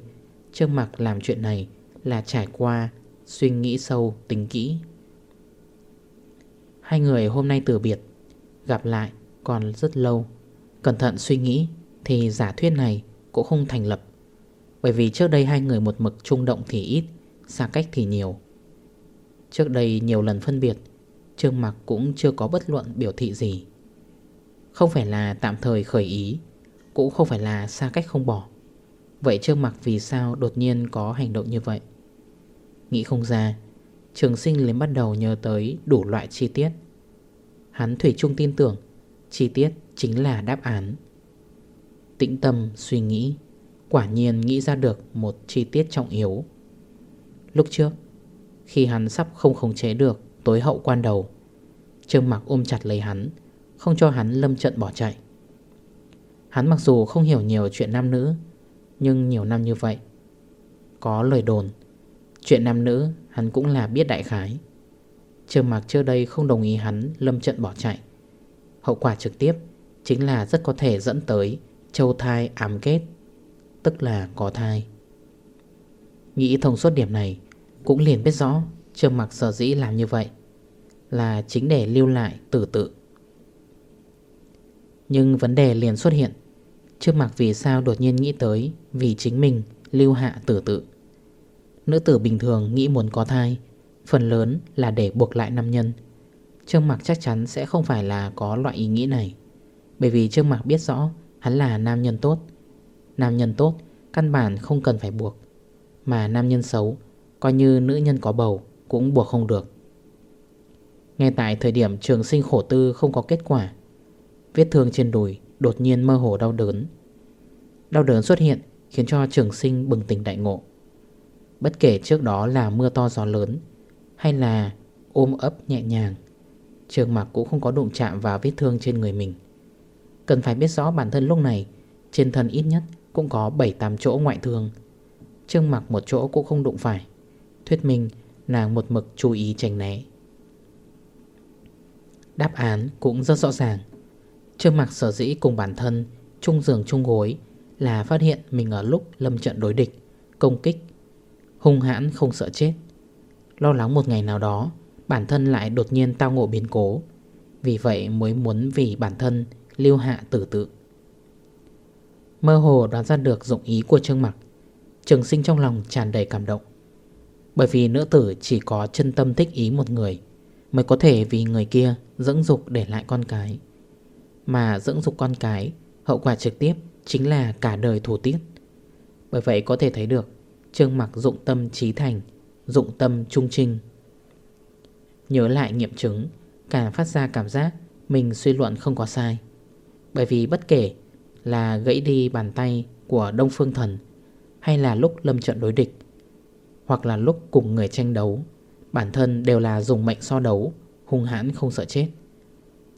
Trương mặc làm chuyện này Là trải qua Suy nghĩ sâu, tính kỹ. Hai người hôm nay từ biệt, Gặp lại còn rất lâu. Cẩn thận suy nghĩ Thì giả thuyết này cũng không thành lập. Bởi vì trước đây hai người một mực trung động thì ít, Xa cách thì nhiều. Trước đây nhiều lần phân biệt, Trương Mạc cũng chưa có bất luận biểu thị gì. Không phải là tạm thời khởi ý, Cũng không phải là xa cách không bỏ. Vậy Trương Mạc vì sao đột nhiên có hành động như vậy? Nghĩ không ra, Trường sinh liền bắt đầu nhớ tới đủ loại chi tiết. Hắn Thủy chung tin tưởng, Chi tiết chính là đáp án. Tĩnh tâm suy nghĩ, Quả nhiên nghĩ ra được một chi tiết trọng yếu. Lúc trước, Khi hắn sắp không khống chế được Tối hậu quan đầu, Trương mặc ôm chặt lấy hắn không cho hắn lâm trận bỏ chạy. Hắn mặc dù không hiểu nhiều chuyện nam nữ, Nhưng nhiều năm như vậy, Có lời đồn, Chuyện nam nữ hắn cũng là biết đại khái. Trường mặc trước đây không đồng ý hắn lâm trận bỏ chạy. Hậu quả trực tiếp Chính là rất có thể dẫn tới Châu thai ám kết, Tức là có thai. Nghĩ thông suốt điểm này, Cũng liền biết rõ Trường mặc sở dĩ làm như vậy Là chính để lưu lại tử tự. Nhưng vấn đề liền xuất hiện. Trương mặc vì sao đột nhiên nghĩ tới, Vì chính mình, lưu hạ tử tự. Nữ tử bình thường nghĩ muốn có thai, Phần lớn là để buộc lại nam nhân. Trương Mạc chắc chắn sẽ không phải là có loại ý nghĩ này. Bởi vì Trương Mạc biết rõ, Hắn là nam nhân tốt. Nam nhân tốt, Căn bản không cần phải buộc. Mà nam nhân xấu, Coi như nữ nhân có bầu, Cũng buộc không được. Ngay tại thời điểm trường sinh khổ tư không có kết quả Vết thương trên đùi Đột nhiên mơ hồ đau đớn. Đau đớn xuất hiện Khiến cho trường sinh bừng tỉnh đại ngộ. Bất kể trước đó là mưa to gió lớn Hay là ôm ấp nhẹ nhàng, Trường mặc cũng không có đụng chạm vào vết thương trên người mình. Cần phải biết rõ bản thân lúc này Trên thân ít nhất cũng có 7-8 chỗ ngoại thương. Trương mặc một chỗ cũng không đụng phải, Thuyết minh nàng một mực chú ý tránh né. Đáp án cũng rất rõ ràng. Trương mặc sở dĩ cùng bản thân chung giường chung gối Là phát hiện mình ở lúc lâm trận đối địch, Công kích, Hung hãn không sợ chết. Lo lắng một ngày nào đó, Bản thân lại đột nhiên tao ngộ biến cố, Vì vậy mới muốn vì bản thân Lưu hạ tử tự. Mơ hồ đoán ra được dụng ý của Trương Mặc, Trường sinh trong lòng tràn đầy cảm động. Bởi vì nữ tử chỉ có chân tâm thích ý một người, Mới có thể vì người kia dẫn dục để lại con cái. Mà dưỡng dục con cái, Hậu quả trực tiếp chính là cả đời thủ tiết. Bởi vậy có thể thấy được, Trương mặc dụng tâm trí thành, Dụng tâm trung trinh. Nhớ lại nghiệm chứng Càng phát ra cảm giác Mình suy luận không có sai. Bởi vì bất kể là gãy đi bàn tay của Đông Phương Thần, Hay là lúc lâm trận đối địch, Hoặc là lúc cùng người tranh đấu, Bản thân đều là dùng mệnh so đấu, Hung hãn không sợ chết.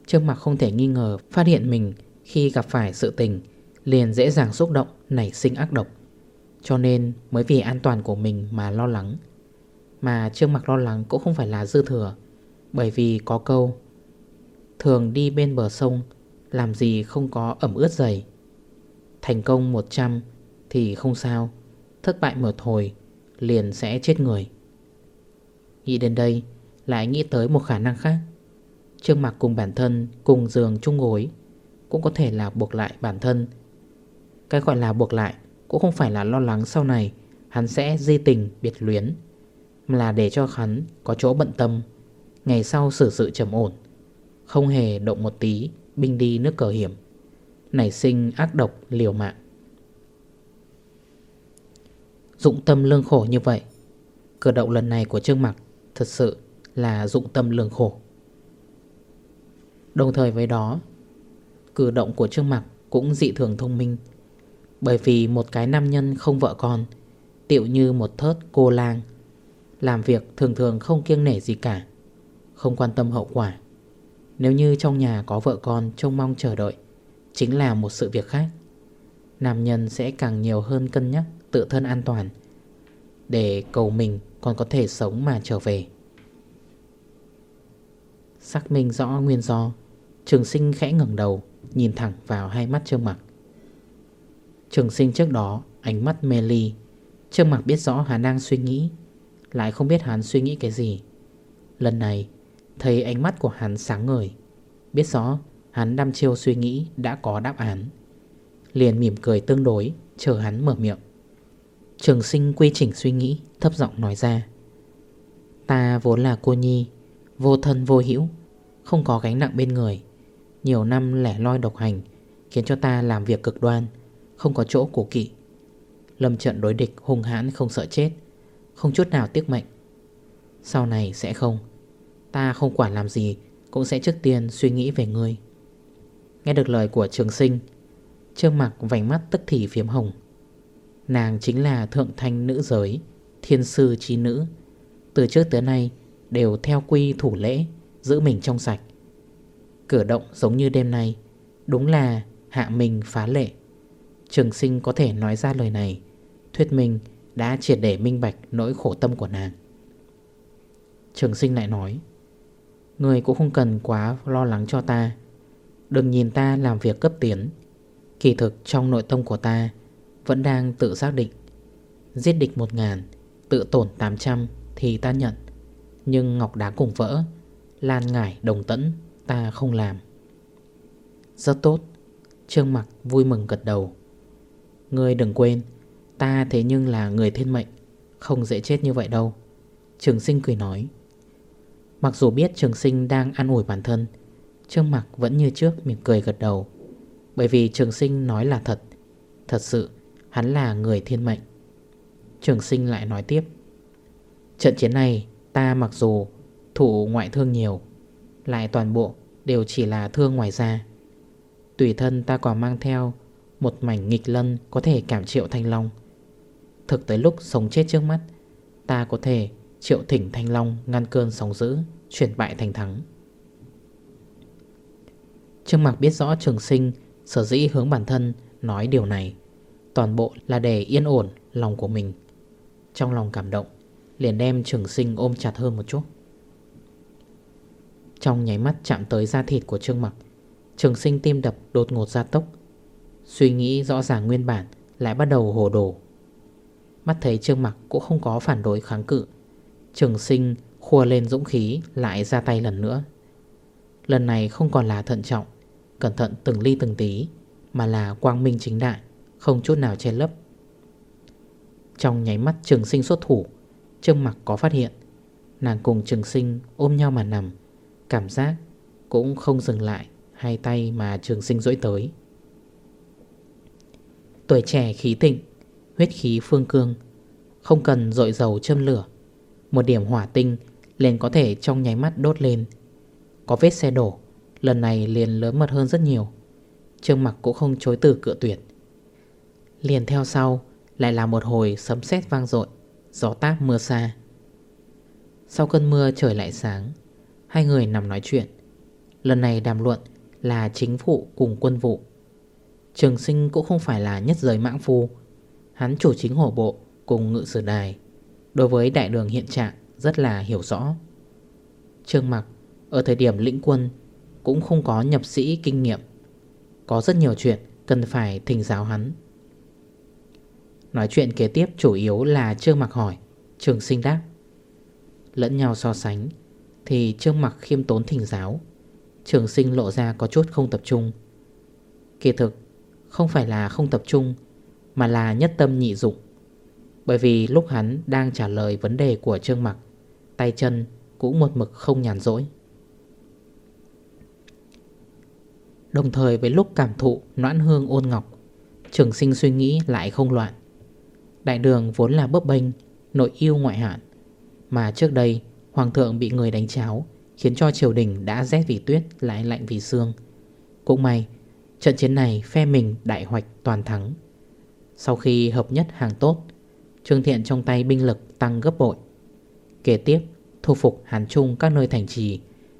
Trương Mạc không thể nghi ngờ, Phát hiện mình khi gặp phải sự tình, Liền dễ dàng xúc động, nảy sinh ác độc. Cho nên mới vì an toàn của mình mà lo lắng. Mà Trương Mạc lo lắng cũng không phải là dư thừa, Bởi vì có câu, Thường đi bên bờ sông, Làm gì không có ẩm ướt dày. Thành công 100 thì không sao, Thất bại một hồi, liền sẽ chết người. Nghĩ đến đây, lại nghĩ tới một khả năng khác. Trương mặc cùng bản thân cùng giường chung gối Cũng có thể là buộc lại bản thân. Cái gọi là buộc lại Cũng không phải là lo lắng sau này Hắn sẽ di tình biệt luyến, Mà là để cho hắn có chỗ bận tâm, Ngày sau xử sự trầm ổn, Không hề động một tí, Binh đi nước cờ hiểm, Nảy sinh ác độc liều mạng. Dụng tâm lương khổ như vậy cờ động lần này của Trương Mặc Thật sự là dụng tâm lương khổ. Đồng thời với đó, Cử động của Trương Mạc cũng dị thường thông minh. Bởi vì một cái nam nhân không vợ con Tiệu như một thớt cô lang, Làm việc thường thường không kiêng nể gì cả, Không quan tâm hậu quả. Nếu như trong nhà có vợ con trông mong chờ đợi, Chính là một sự việc khác. Nam nhân sẽ càng nhiều hơn cân nhắc, tự thân an toàn, Để cầu mình còn có thể sống mà trở về. Xác minh rõ nguyên do. Trường sinh khẽ ngẩng đầu, Nhìn thẳng vào hai mắt Trương Mạc. Trường sinh trước đó, Ánh mắt mê ly. Trương Mạc biết rõ hắn đang suy nghĩ, Lại không biết hắn suy nghĩ cái gì. Lần này, Thấy ánh mắt của hắn sáng ngời, Biết rõ hắn đăm chiêu suy nghĩ Đã có đáp án. Liền mỉm cười tương đối, Chờ hắn mở miệng. Trường sinh quy chỉnh suy nghĩ, Thấp giọng nói ra. Ta vốn là cô nhi, Vô thân vô hữu, Không có gánh nặng bên người. Nhiều năm lẻ loi độc hành, Khiến cho ta làm việc cực đoan, Không có chỗ cổ kỵ. Lâm trận đối địch hung hãn không sợ chết, Không chút nào tiếc mệnh. Sau này sẽ không, Ta không quản làm gì, Cũng sẽ trước tiên suy nghĩ về ngươi. Nghe được lời của trường sinh, Trương mặc vành mắt tức thì phiếm hồng. Nàng chính là thượng thanh nữ giới, Thiên sư trí nữ, Từ trước tới nay Đều theo quy thủ lễ, Giữ mình trong sạch. Cử động giống như đêm nay. Đúng là hạ mình phá lệ. Trường sinh có thể nói ra lời này. Thuyết minh đã triệt để minh bạch nỗi khổ tâm của nàng. Trường sinh lại nói, Người cũng không cần quá lo lắng cho ta. Đừng nhìn ta làm việc cấp tiến. Kỳ thực trong nội tâm của ta Vẫn đang tự xác định. Giết địch 1 ngàn, Tự tổn 800 thì ta nhận. Nhưng ngọc đá cùng vỡ, Lan ngải đồng tẫn. Ta không làm. Rất tốt. Trương mặc vui mừng gật đầu. Ngươi đừng quên, Ta thế nhưng là người thiên mệnh, Không dễ chết như vậy đâu. Trường sinh cười nói. Mặc dù biết trường sinh đang an ủi bản thân, Trương mặc vẫn như trước mỉm cười gật đầu. Bởi vì trường sinh nói là thật. Thật sự, hắn là người thiên mệnh. Trường sinh lại nói tiếp. Trận chiến này, ta mặc dù thủ ngoại thương nhiều lại toàn bộ đều chỉ là thương ngoài da. Tùy thân ta còn mang theo Một mảnh nghịch lân có thể cảm triệu thanh long. Thực tới lúc sống chết trước mắt, Ta có thể triệu thỉnh thanh long ngăn cơn sóng dữ, Chuyển bại thành thắng. Trương Mạc biết rõ trường sinh, Sở dĩ hướng bản thân nói điều này. Toàn bộ là để yên ổn lòng của mình. Trong lòng cảm động, Liền đem trường sinh ôm chặt hơn một chút. Trong nháy mắt chạm tới da thịt của Trương Mặc, Trường sinh tim đập đột ngột ra tốc. Suy nghĩ rõ ràng nguyên bản, Lại bắt đầu hồ đồ. Mắt thấy Trương Mặc cũng không có phản đối kháng cự. Trường sinh khua lên dũng khí, Lại ra tay lần nữa. Lần này không còn là thận trọng, Cẩn thận từng ly từng tí, Mà là quang minh chính đại, Không chút nào che lấp. Trong nháy mắt trường sinh xuất thủ, Trương mặc có phát hiện, Nàng cùng trường sinh ôm nhau mà nằm. Cảm giác cũng không dừng lại Hai tay mà trường sinh rỗi tới. Tuổi trẻ khí tịnh, Huyết khí phương cương, Không cần dội dầu châm lửa, Một điểm hỏa tinh liền có thể trong nháy mắt đốt lên. Có vết xe đổ, Lần này liền lớn mật hơn rất nhiều, Trương mặt cũng không chối từ cựa tuyệt. Liền theo sau Lại là một hồi sấm sét vang dội, Gió táp mưa xa. Sau cơn mưa trời lại sáng Hai người nằm nói chuyện. Lần này đàm luận là chính phủ cùng quân vụ. Trường sinh cũng không phải là nhất giới mãng phu. Hắn chủ chính hổ bộ cùng ngự sử đài. Đối với đại đường hiện trạng, rất là hiểu rõ. Trương mặc, ở thời điểm lĩnh quân, Cũng không có nhập sĩ kinh nghiệm. Có rất nhiều chuyện cần phải thỉnh giáo hắn. Nói chuyện kế tiếp chủ yếu là Trương mặc hỏi. Trường sinh đáp. Lẫn nhau so sánh thì Trương mặc khiêm tốn thỉnh giáo. Trường sinh lộ ra có chút không tập trung. Kỳ thực, Không phải là không tập trung, Mà là nhất tâm nhị dụng. Bởi vì lúc hắn đang trả lời vấn đề của Trương Mặc, Tay chân cũng một mực không nhàn rỗi. Đồng thời với lúc cảm thụ noãn hương ôn ngọc, Trường sinh suy nghĩ lại không loạn. Đại đường vốn là bấp bênh, Nội yêu ngoại hạn, Mà trước đây Hoàng thượng bị người đánh cháo, Khiến cho triều đình đã rét vì tuyết Lại lạnh vì xương Cũng may, trận chiến này phe mình đại hoạch toàn thắng. Sau khi hợp nhất hàng tốt, Trương Thiện trong tay binh lực tăng gấp bội. Kế tiếp, thu phục Hàn Trung các nơi thành trì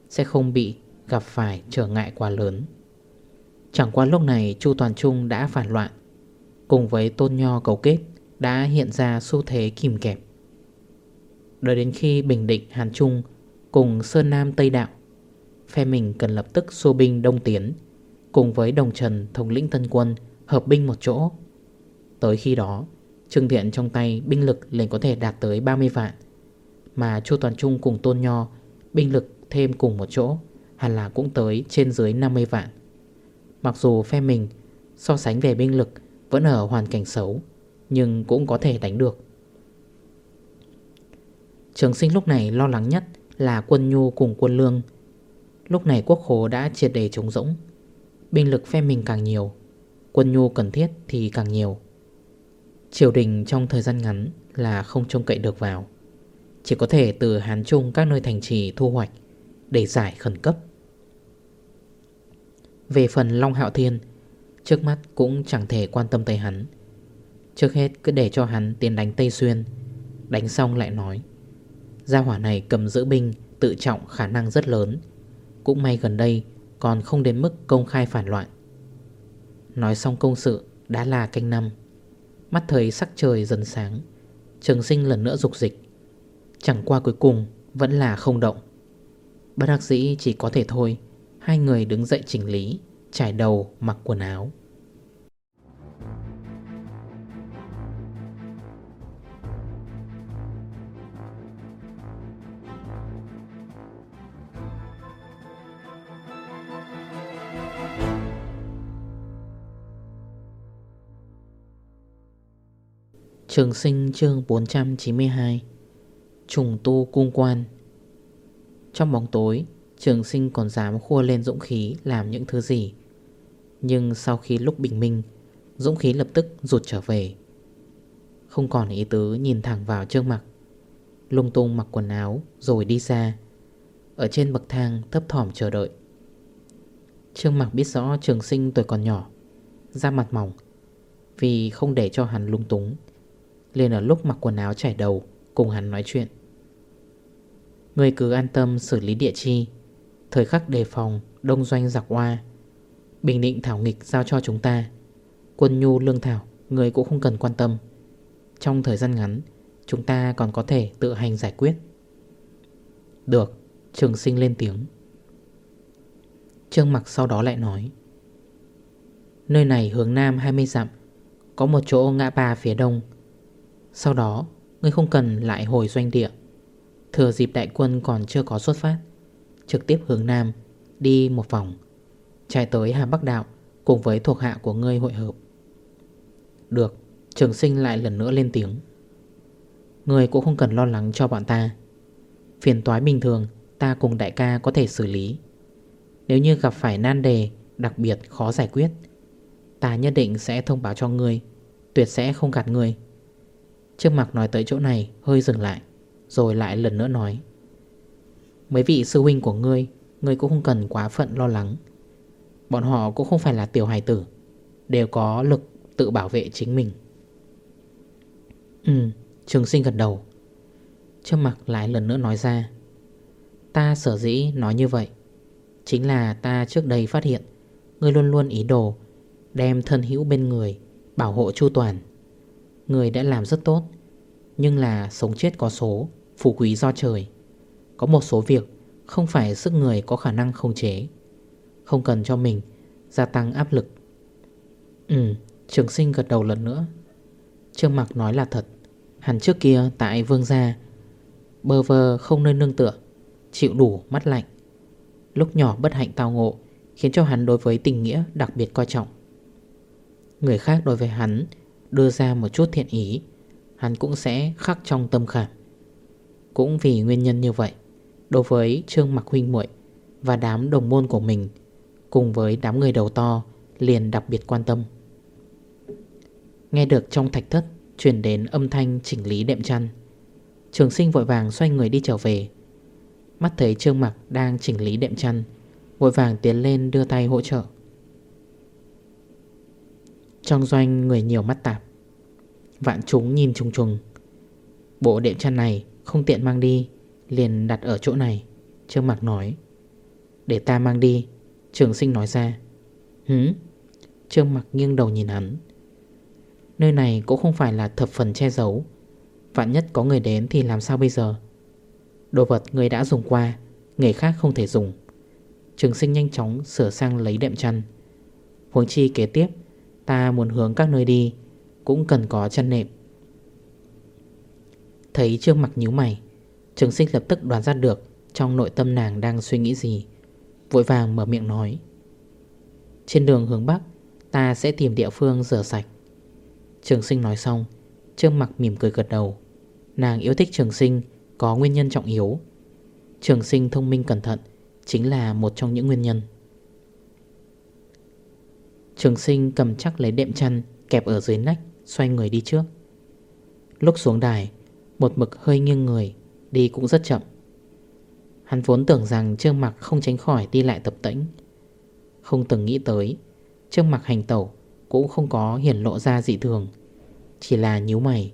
Sẽ không bị gặp phải trở ngại quá lớn. Chẳng qua lúc này Chu Toàn Trung đã phản loạn, Cùng với Tôn Nho cấu kết Đã hiện ra xu thế kìm kẹp. Đợi đến khi bình định, Hàn Trung Cùng Sơn Nam Tây Đạo, Phe mình cần lập tức xô binh đông tiến, Cùng với Đồng Trần, thống lĩnh tân quân Hợp binh một chỗ. Tới khi đó, Trương Thiện trong tay binh lực liền có thể đạt tới 30 vạn, Mà Chu Toàn Trung cùng Tôn Nho Binh lực thêm cùng một chỗ, Hẳn là cũng tới trên dưới 50 vạn. Mặc dù phe mình so sánh về binh lực Vẫn ở hoàn cảnh xấu, Nhưng cũng có thể đánh được. Trường sinh lúc này lo lắng nhất Là quân nhu cùng quân lương. Lúc này quốc khố đã triệt đề trống rỗng. Binh lực phe mình càng nhiều, Quân nhu cần thiết thì càng nhiều. Triều đình trong thời gian ngắn là không trông cậy được vào. Chỉ có thể từ Hán Trung các nơi thành trì thu hoạch Để giải khẩn cấp. Về phần Long Hạo Thiên, Trước mắt cũng chẳng thể quan tâm tới hắn. Trước hết cứ để cho hắn tiến đánh Tây Xuyên, Đánh xong lại nói. Gia hỏa này cầm giữ binh, Tự trọng khả năng rất lớn. Cũng may gần đây còn không đến mức công khai phản loạn. Nói xong công sự, đã là canh năm. Mắt thấy sắc trời dần sáng, Trường sinh lần nữa dục dịch. Chẳng qua cuối cùng vẫn là không động. Bác đắc sĩ chỉ có thể thôi, Hai người đứng dậy chỉnh lý, Trải đầu mặc quần áo. Trường sinh chương 492 Trùng tu cung quan. Trong bóng tối, Trường sinh còn dám khua lên dũng khí Làm những thứ gì. Nhưng sau khi lúc bình minh, Dũng khí lập tức rụt trở về. Không còn ý tứ nhìn thẳng vào trương mặt. Lung tung mặc quần áo Rồi đi ra. Ở trên bậc thang thấp thỏm chờ đợi. Trương mặc biết rõ trường sinh tuổi còn nhỏ, Da mặt mỏng. Vì không để cho hắn lung túng liền ở lúc mặc quần áo trải đầu, Cùng hắn nói chuyện. Người cứ an tâm xử lý địa chi. Thời khắc đề phòng, Đông doanh giặc hoa Bình định thảo nghịch giao cho chúng ta. Quân nhu, lương thảo, Người cũng không cần quan tâm. Trong thời gian ngắn, Chúng ta còn có thể tự hành giải quyết. Được, Trường sinh lên tiếng. Trương mặc sau đó lại nói. Nơi này hướng nam 20 dặm, Có một chỗ ngã ba phía đông sau đó, Ngươi không cần lại hồi doanh địa. Thừa dịp đại quân còn chưa có xuất phát, Trực tiếp hướng Nam, Đi một vòng, Chạy tới Hà Bắc Đạo Cùng với thuộc hạ của ngươi hội hợp. Được, Trường sinh lại lần nữa lên tiếng. Ngươi cũng không cần lo lắng cho bọn ta. Phiền toái bình thường, Ta cùng đại ca có thể xử lý. Nếu như gặp phải nan đề Đặc biệt khó giải quyết, Ta nhất định sẽ thông báo cho ngươi, Tuyệt sẽ không gạt ngươi. Trước mặt nói tới chỗ này, hơi dừng lại, Rồi lại lần nữa nói. Mấy vị sư huynh của ngươi Ngươi cũng không cần quá phận lo lắng. Bọn họ cũng không phải là tiểu hài tử, Đều có lực tự bảo vệ chính mình. Ừ Trường sinh gật đầu. Trước mặt lại lần nữa nói ra. Ta sở dĩ nói như vậy, Chính là ta trước đây phát hiện, Ngươi luôn luôn ý đồ Đem thân hữu bên người Bảo hộ chu toàn. Người đã làm rất tốt, Nhưng là sống chết có số, Phú quý do trời. Có một số việc không phải sức người có khả năng khống chế, Không cần cho mình Gia tăng áp lực. Ừ Trường sinh gật đầu lần nữa. Trương Mạc nói là thật, Hắn trước kia tại vương gia, Bơ vơ không nơi nương tựa, Chịu đủ mắt lạnh. Lúc nhỏ bất hạnh tao ngộ, Khiến cho hắn đối với tình nghĩa đặc biệt coi trọng. Người khác đối với hắn Đưa ra một chút thiện ý, Hắn cũng sẽ khắc trong tâm khảm. Cũng vì nguyên nhân như vậy, Đối với Trương Mặc Huynh muội Và đám đồng môn của mình, Cùng với đám người đầu to Liền đặc biệt quan tâm. Nghe được trong thạch thất Chuyển đến âm thanh chỉnh lý đệm chăn, Trường sinh vội vàng xoay người đi trở về. Mắt thấy Trương Mặc đang chỉnh lý đệm chăn, Vội vàng tiến lên đưa tay hỗ trợ. Trong doanh người nhiều mắt tạp Vạn chúng nhìn trùng trùng. Bộ đệm chăn này không tiện mang đi, Liền đặt ở chỗ này, Trương Mạc nói. Để ta mang đi, Trường sinh nói ra. Hứ Trương Mạc nghiêng đầu nhìn hắn. Nơi này cũng không phải là thập phần che giấu. Vạn nhất có người đến thì làm sao bây giờ? Đồ vật người đã dùng qua, Người khác không thể dùng. Trường sinh nhanh chóng sửa sang lấy đệm chăn Huống chi kế tiếp, Ta muốn hướng các nơi đi cũng cần có chăn nệm. Thấy Trương Mặc nhíu mày Trường sinh lập tức đoán ra được Trong nội tâm nàng đang suy nghĩ gì, Vội vàng mở miệng nói, Trên đường hướng Bắc, Ta sẽ tìm địa phương rửa sạch. Trường sinh nói xong, Trương mặc mỉm cười gật đầu. Nàng yêu thích trường sinh, Có nguyên nhân trọng yếu. Trường sinh thông minh cẩn thận Chính là một trong những nguyên nhân. Trường sinh cầm chắc lấy đệm chăn Kẹp ở dưới nách Xoay người đi trước. Lúc xuống đài, Một mực hơi nghiêng người, Đi cũng rất chậm. Hắn vốn tưởng rằng Trương Mặc không tránh khỏi đi lại tập tĩnh. Không từng nghĩ tới, Trương Mặc hành tẩu Cũng không có hiển lộ ra dị thường. Chỉ là nhíu mày,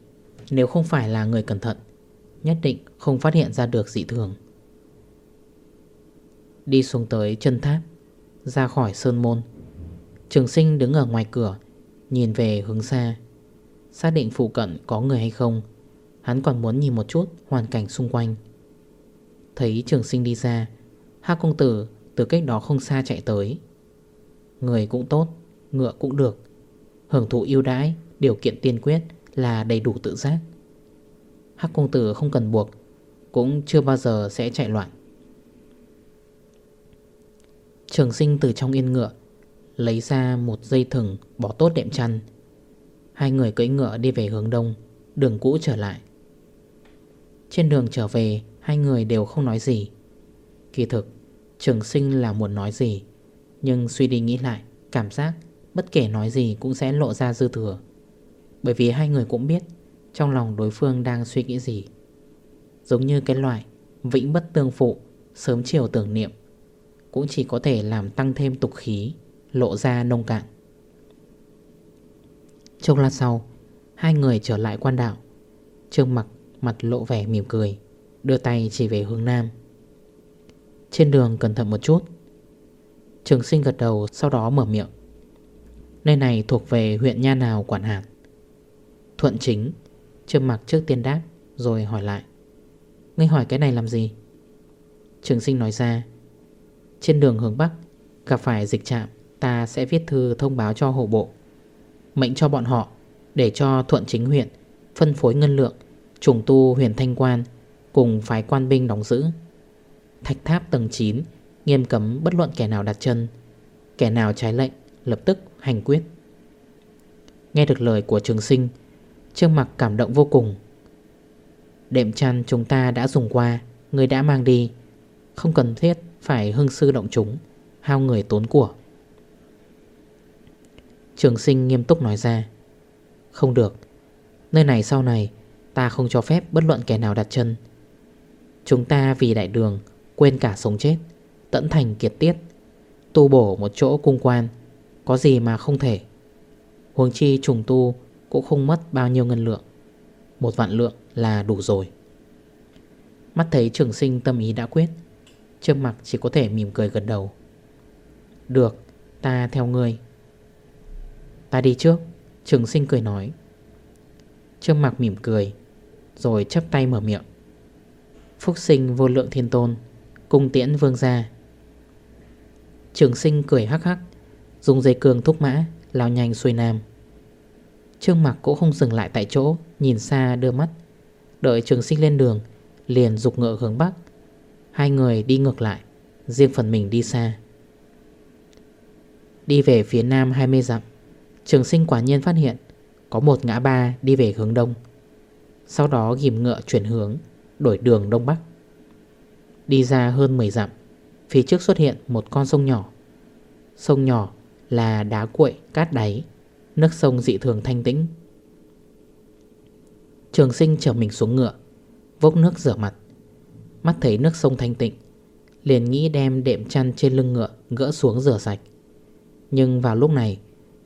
Nếu không phải là người cẩn thận, Nhất định không phát hiện ra được dị thường. Đi xuống tới chân tháp, Ra khỏi sơn môn. Trường sinh đứng ở ngoài cửa, Nhìn về hướng xa. Xác định phụ cận có người hay không. Hắn còn muốn nhìn một chút hoàn cảnh xung quanh. Thấy trường sinh đi ra Hác công tử từ cách đó không xa chạy tới. Người cũng tốt, Ngựa cũng được. Hưởng thụ ưu đãi, Điều kiện tiên quyết là đầy đủ tự giác. Hắc công tử không cần buộc, Cũng chưa bao giờ sẽ chạy loạn. Trường sinh từ trong yên ngựa, Lấy ra một dây thừng Bỏ tốt đệm chăn. Hai người cưỡi ngựa đi về hướng đông, Đường cũ trở lại. Trên đường trở về, Hai người đều không nói gì. Kỳ thực, Trường sinh là muốn nói gì, Nhưng suy đi nghĩ lại, Cảm giác bất kể nói gì cũng sẽ lộ ra dư thừa. Bởi vì hai người cũng biết Trong lòng đối phương đang suy nghĩ gì. Giống như cái loại Vĩnh bất tương phụ, Sớm chiều tưởng niệm, Cũng chỉ có thể làm tăng thêm tục khí, Lộ ra nông cạn. Trong lát sau, Hai người trở lại quan đạo. Trương mặc Mặt lộ vẻ mỉm cười, Đưa tay chỉ về hướng nam. Trên đường cẩn thận một chút. Trường sinh gật đầu, Sau đó mở miệng. Nơi này thuộc về huyện Nha nào quản hạt. Thuận chính, Trương mặc trước tiên đáp, Rồi hỏi lại. Ngươi hỏi cái này làm gì? Trường sinh nói ra. Trên đường hướng Bắc, Gặp phải dịch trạm, Ta sẽ viết thư thông báo cho hộ bộ. Mệnh cho bọn họ, Để cho thuận chính huyện Phân phối ngân lượng, Trùng tu huyền thanh quan, Cùng phái quan binh đóng giữ. Thạch tháp tầng 9 Nghiêm cấm bất luận kẻ nào đặt chân. Kẻ nào trái lệnh, lập tức hành quyết. Nghe được lời của trường sinh, Trương mặc cảm động vô cùng. Đệm chăn chúng ta đã dùng qua, Người đã mang đi. Không cần thiết phải hưng sư động chúng, Hao người tốn của. Trường sinh nghiêm túc nói ra. Không được. Nơi này sau này, Ta không cho phép bất luận kẻ nào đặt chân. Chúng ta vì đại đường, Quên cả sống chết, Tận thành kiệt tiết, Tu bổ một chỗ cung quan, Có gì mà không thể. Huống chi trùng tu Cũng không mất bao nhiêu ngân lượng. Một vạn lượng là đủ rồi. Mắt thấy trường sinh tâm ý đã quyết Trương mặt chỉ có thể mỉm cười gần đầu. Được, Ta theo ngươi. Ta đi trước. Trường sinh cười nói. Trương mặc mỉm cười, Rồi chấp tay mở miệng. Phúc sinh vô lượng thiên tôn, Cung tiễn vương gia. Trường sinh cười hắc hắc, Dùng dây cường thúc mã, Lao nhanh xuôi nam. Trương mặc cũng không dừng lại tại chỗ, Nhìn xa đưa mắt. Đợi trường sinh lên đường, Liền dục ngựa hướng bắc. Hai người đi ngược lại, Riêng phần mình đi xa. Đi về phía nam 20 dặm. Trường sinh quả nhiên phát hiện, Có một ngã ba đi về hướng đông. Sau đó ghim ngựa chuyển hướng, Đổi đường đông bắc. Đi ra hơn 10 dặm, Phía trước xuất hiện một con sông nhỏ. Sông nhỏ là đá cuội, cát đáy, Nước sông dị thường thanh tĩnh. Trường sinh chở mình xuống ngựa, Vốc nước rửa mặt. Mắt thấy nước sông thanh tịnh, Liền nghĩ đem đệm chăn trên lưng ngựa Gỡ xuống rửa sạch. Nhưng vào lúc này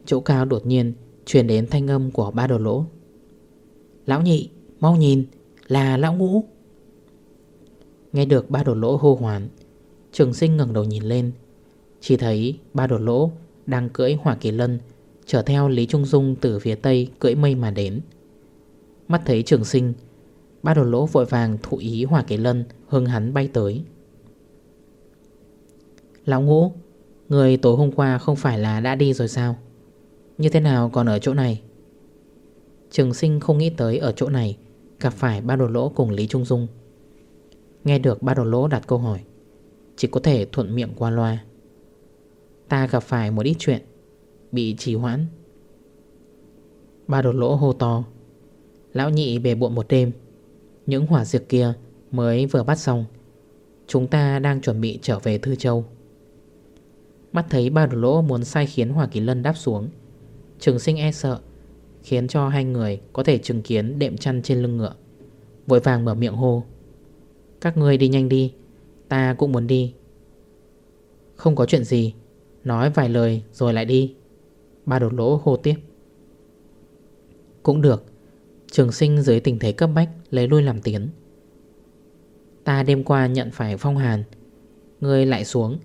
Chỗ cao đột nhiên Truyền đến thanh âm của ba đồ lỗ. Lão nhị, mau nhìn, Là lão ngũ. Nghe được ba đồ lỗ hô hoán, Trường sinh ngẩng đầu nhìn lên. Chỉ thấy ba đồ lỗ Đang cưỡi hỏa kỳ lân, Chở theo Lý Trung Dung từ phía tây cưỡi mây mà đến. Mắt thấy trường sinh, Ba đồ lỗ vội vàng thụ ý hỏa kỳ lân Hưng hắn bay tới. Lão ngũ, Người tối hôm qua không phải là đã đi rồi sao? Như thế nào còn ở chỗ này? Trường sinh không nghĩ tới ở chỗ này Gặp phải ba đồ lỗ cùng Lý Trung Dung. Nghe được ba đồ lỗ đặt câu hỏi, Chỉ có thể thuận miệng qua loa. Ta gặp phải một ít chuyện, Bị trì hoãn. Ba đồ lỗ hô to, Lão nhị về buộn một đêm, Những hỏa diệt kia mới vừa bắt xong, Chúng ta đang chuẩn bị trở về Thư Châu. Mắt thấy ba đồ lỗ muốn sai khiến Hỏa Kỳ Lân đáp xuống Trường sinh e sợ, Khiến cho hai người có thể chứng kiến đệm chăn trên lưng ngựa. Vội vàng mở miệng hô, Các người đi nhanh đi, Ta cũng muốn đi. Không có chuyện gì, Nói vài lời rồi lại đi. Ba đột lỗ hô tiếp. Cũng được, Trường sinh dưới tình thế cấp bách Lấy lui làm tiến. Ta đêm qua nhận phải phong hàn, Ngươi lại xuống,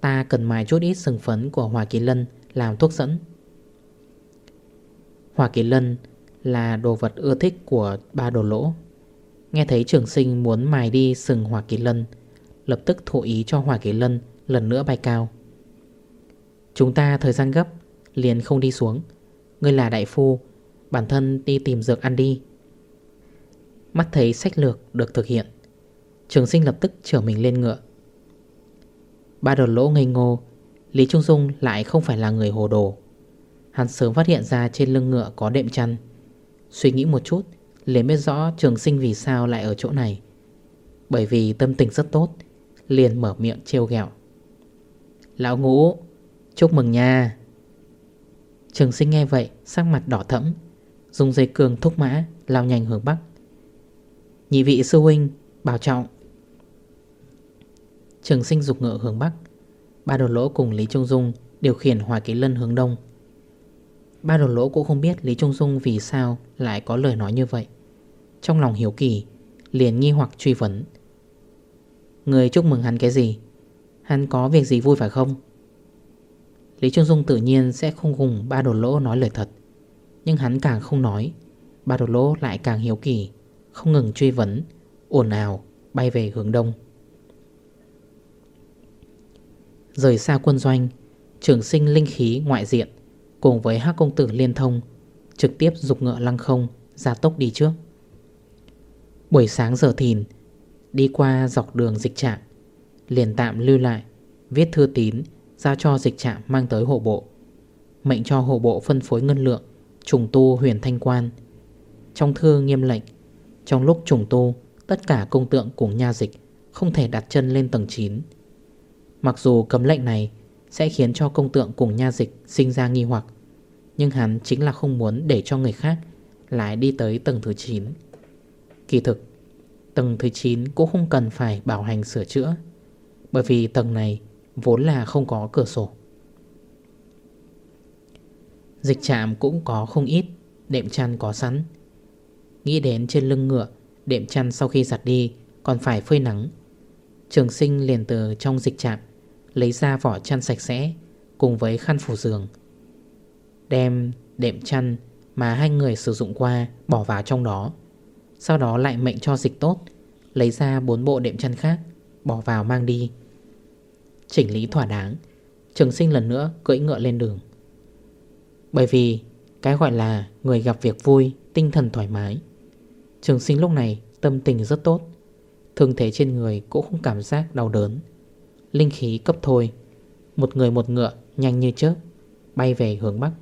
Ta cần mài chút ít sừng phấn của Hòa Kỳ Lân Làm thuốc dẫn. Hòa Kỳ Lân là đồ vật ưa thích của ba đồ lỗ. Nghe thấy trường sinh muốn mài đi sừng Hoa Kỳ Lân, Lập tức thụ ý cho Hoa Kỳ Lân lần nữa bay cao. Chúng ta thời gian gấp, Liền không đi xuống. Ngươi là đại phu, Bản thân đi tìm dược ăn đi. Mắt thấy sách lược được thực hiện, Trường sinh lập tức trở mình lên ngựa. Ba đợt lỗ ngây ngô, Lý Trung Dung lại không phải là người hồ đồ. Hắn sớm phát hiện ra trên lưng ngựa có đệm chăn. Suy nghĩ một chút, liền biết rõ trường sinh vì sao lại ở chỗ này. Bởi vì tâm tình rất tốt, Liền mở miệng trêu ghẹo. Lão ngũ, Chúc mừng nha. Trường sinh nghe vậy, Sắc mặt đỏ thẫm, Dùng dây cường thúc mã, Lao nhanh hướng bắc. Nhị vị sư huynh, Bảo trọng. Trường sinh dục ngựa hướng bắc. Ba đồ lỗ cùng Lý Trung Dung Điều khiển hòa ký lân hướng đông. Ba đồ lỗ cũng không biết Lý Trung Dung vì sao lại có lời nói như vậy. Trong lòng hiểu kỳ, Liền nghi hoặc truy vấn. Người chúc mừng hắn cái gì? Hắn có việc gì vui phải không? Lý Trung Dung tự nhiên sẽ không cùng ba đồ lỗ nói lời thật. Nhưng hắn càng không nói, Ba đồ lỗ lại càng hiếu kỳ, Không ngừng truy vấn, ồn ào, bay về hướng đông. Rời xa quân doanh, Trường sinh linh khí ngoại diện Cùng với hắc công tử liên thông, Trực tiếp dục ngựa lăng không Ra tốc đi trước. Buổi sáng giờ thìn, Đi qua dọc đường dịch trạm, Liền tạm lưu lại, Viết thư tín Giao cho dịch trạm mang tới hộ bộ. Mệnh cho hộ bộ phân phối ngân lượng, Trùng tu huyền thanh quan. Trong thư nghiêm lệnh, Trong lúc trùng tu, Tất cả công tượng cùng nha dịch Không thể đặt chân lên tầng 9 Mặc dù cấm lệnh này sẽ khiến cho công tượng cùng nha dịch sinh ra nghi hoặc. Nhưng hắn chính là không muốn để cho người khác Lại đi tới tầng thứ 9 Kỳ thực, Tầng thứ 9 cũng không cần phải bảo hành sửa chữa, Bởi vì tầng này vốn là không có cửa sổ. Dịch trạm cũng có không ít Đệm chăn có sẵn. Nghĩ đến trên lưng ngựa, Đệm chăn sau khi giặt đi Còn phải phơi nắng. Trường sinh liền từ trong dịch trạm Lấy ra vỏ chăn sạch sẽ Cùng với khăn phủ giường, Đem đệm chăn Mà hai người sử dụng qua Bỏ vào trong đó. Sau đó lại mệnh cho dịch tốt, Lấy ra bốn bộ đệm chăn khác Bỏ vào mang đi. Chỉnh lý thỏa đáng, Trường sinh lần nữa cưỡi ngựa lên đường. Bởi vì Cái gọi là người gặp việc vui, Tinh thần thoải mái. Trường sinh lúc này tâm tình rất tốt, Thương thế trên người cũng không cảm giác đau đớn. Linh khí cấp thôi. Một người một ngựa nhanh như chớp Bay về hướng Bắc.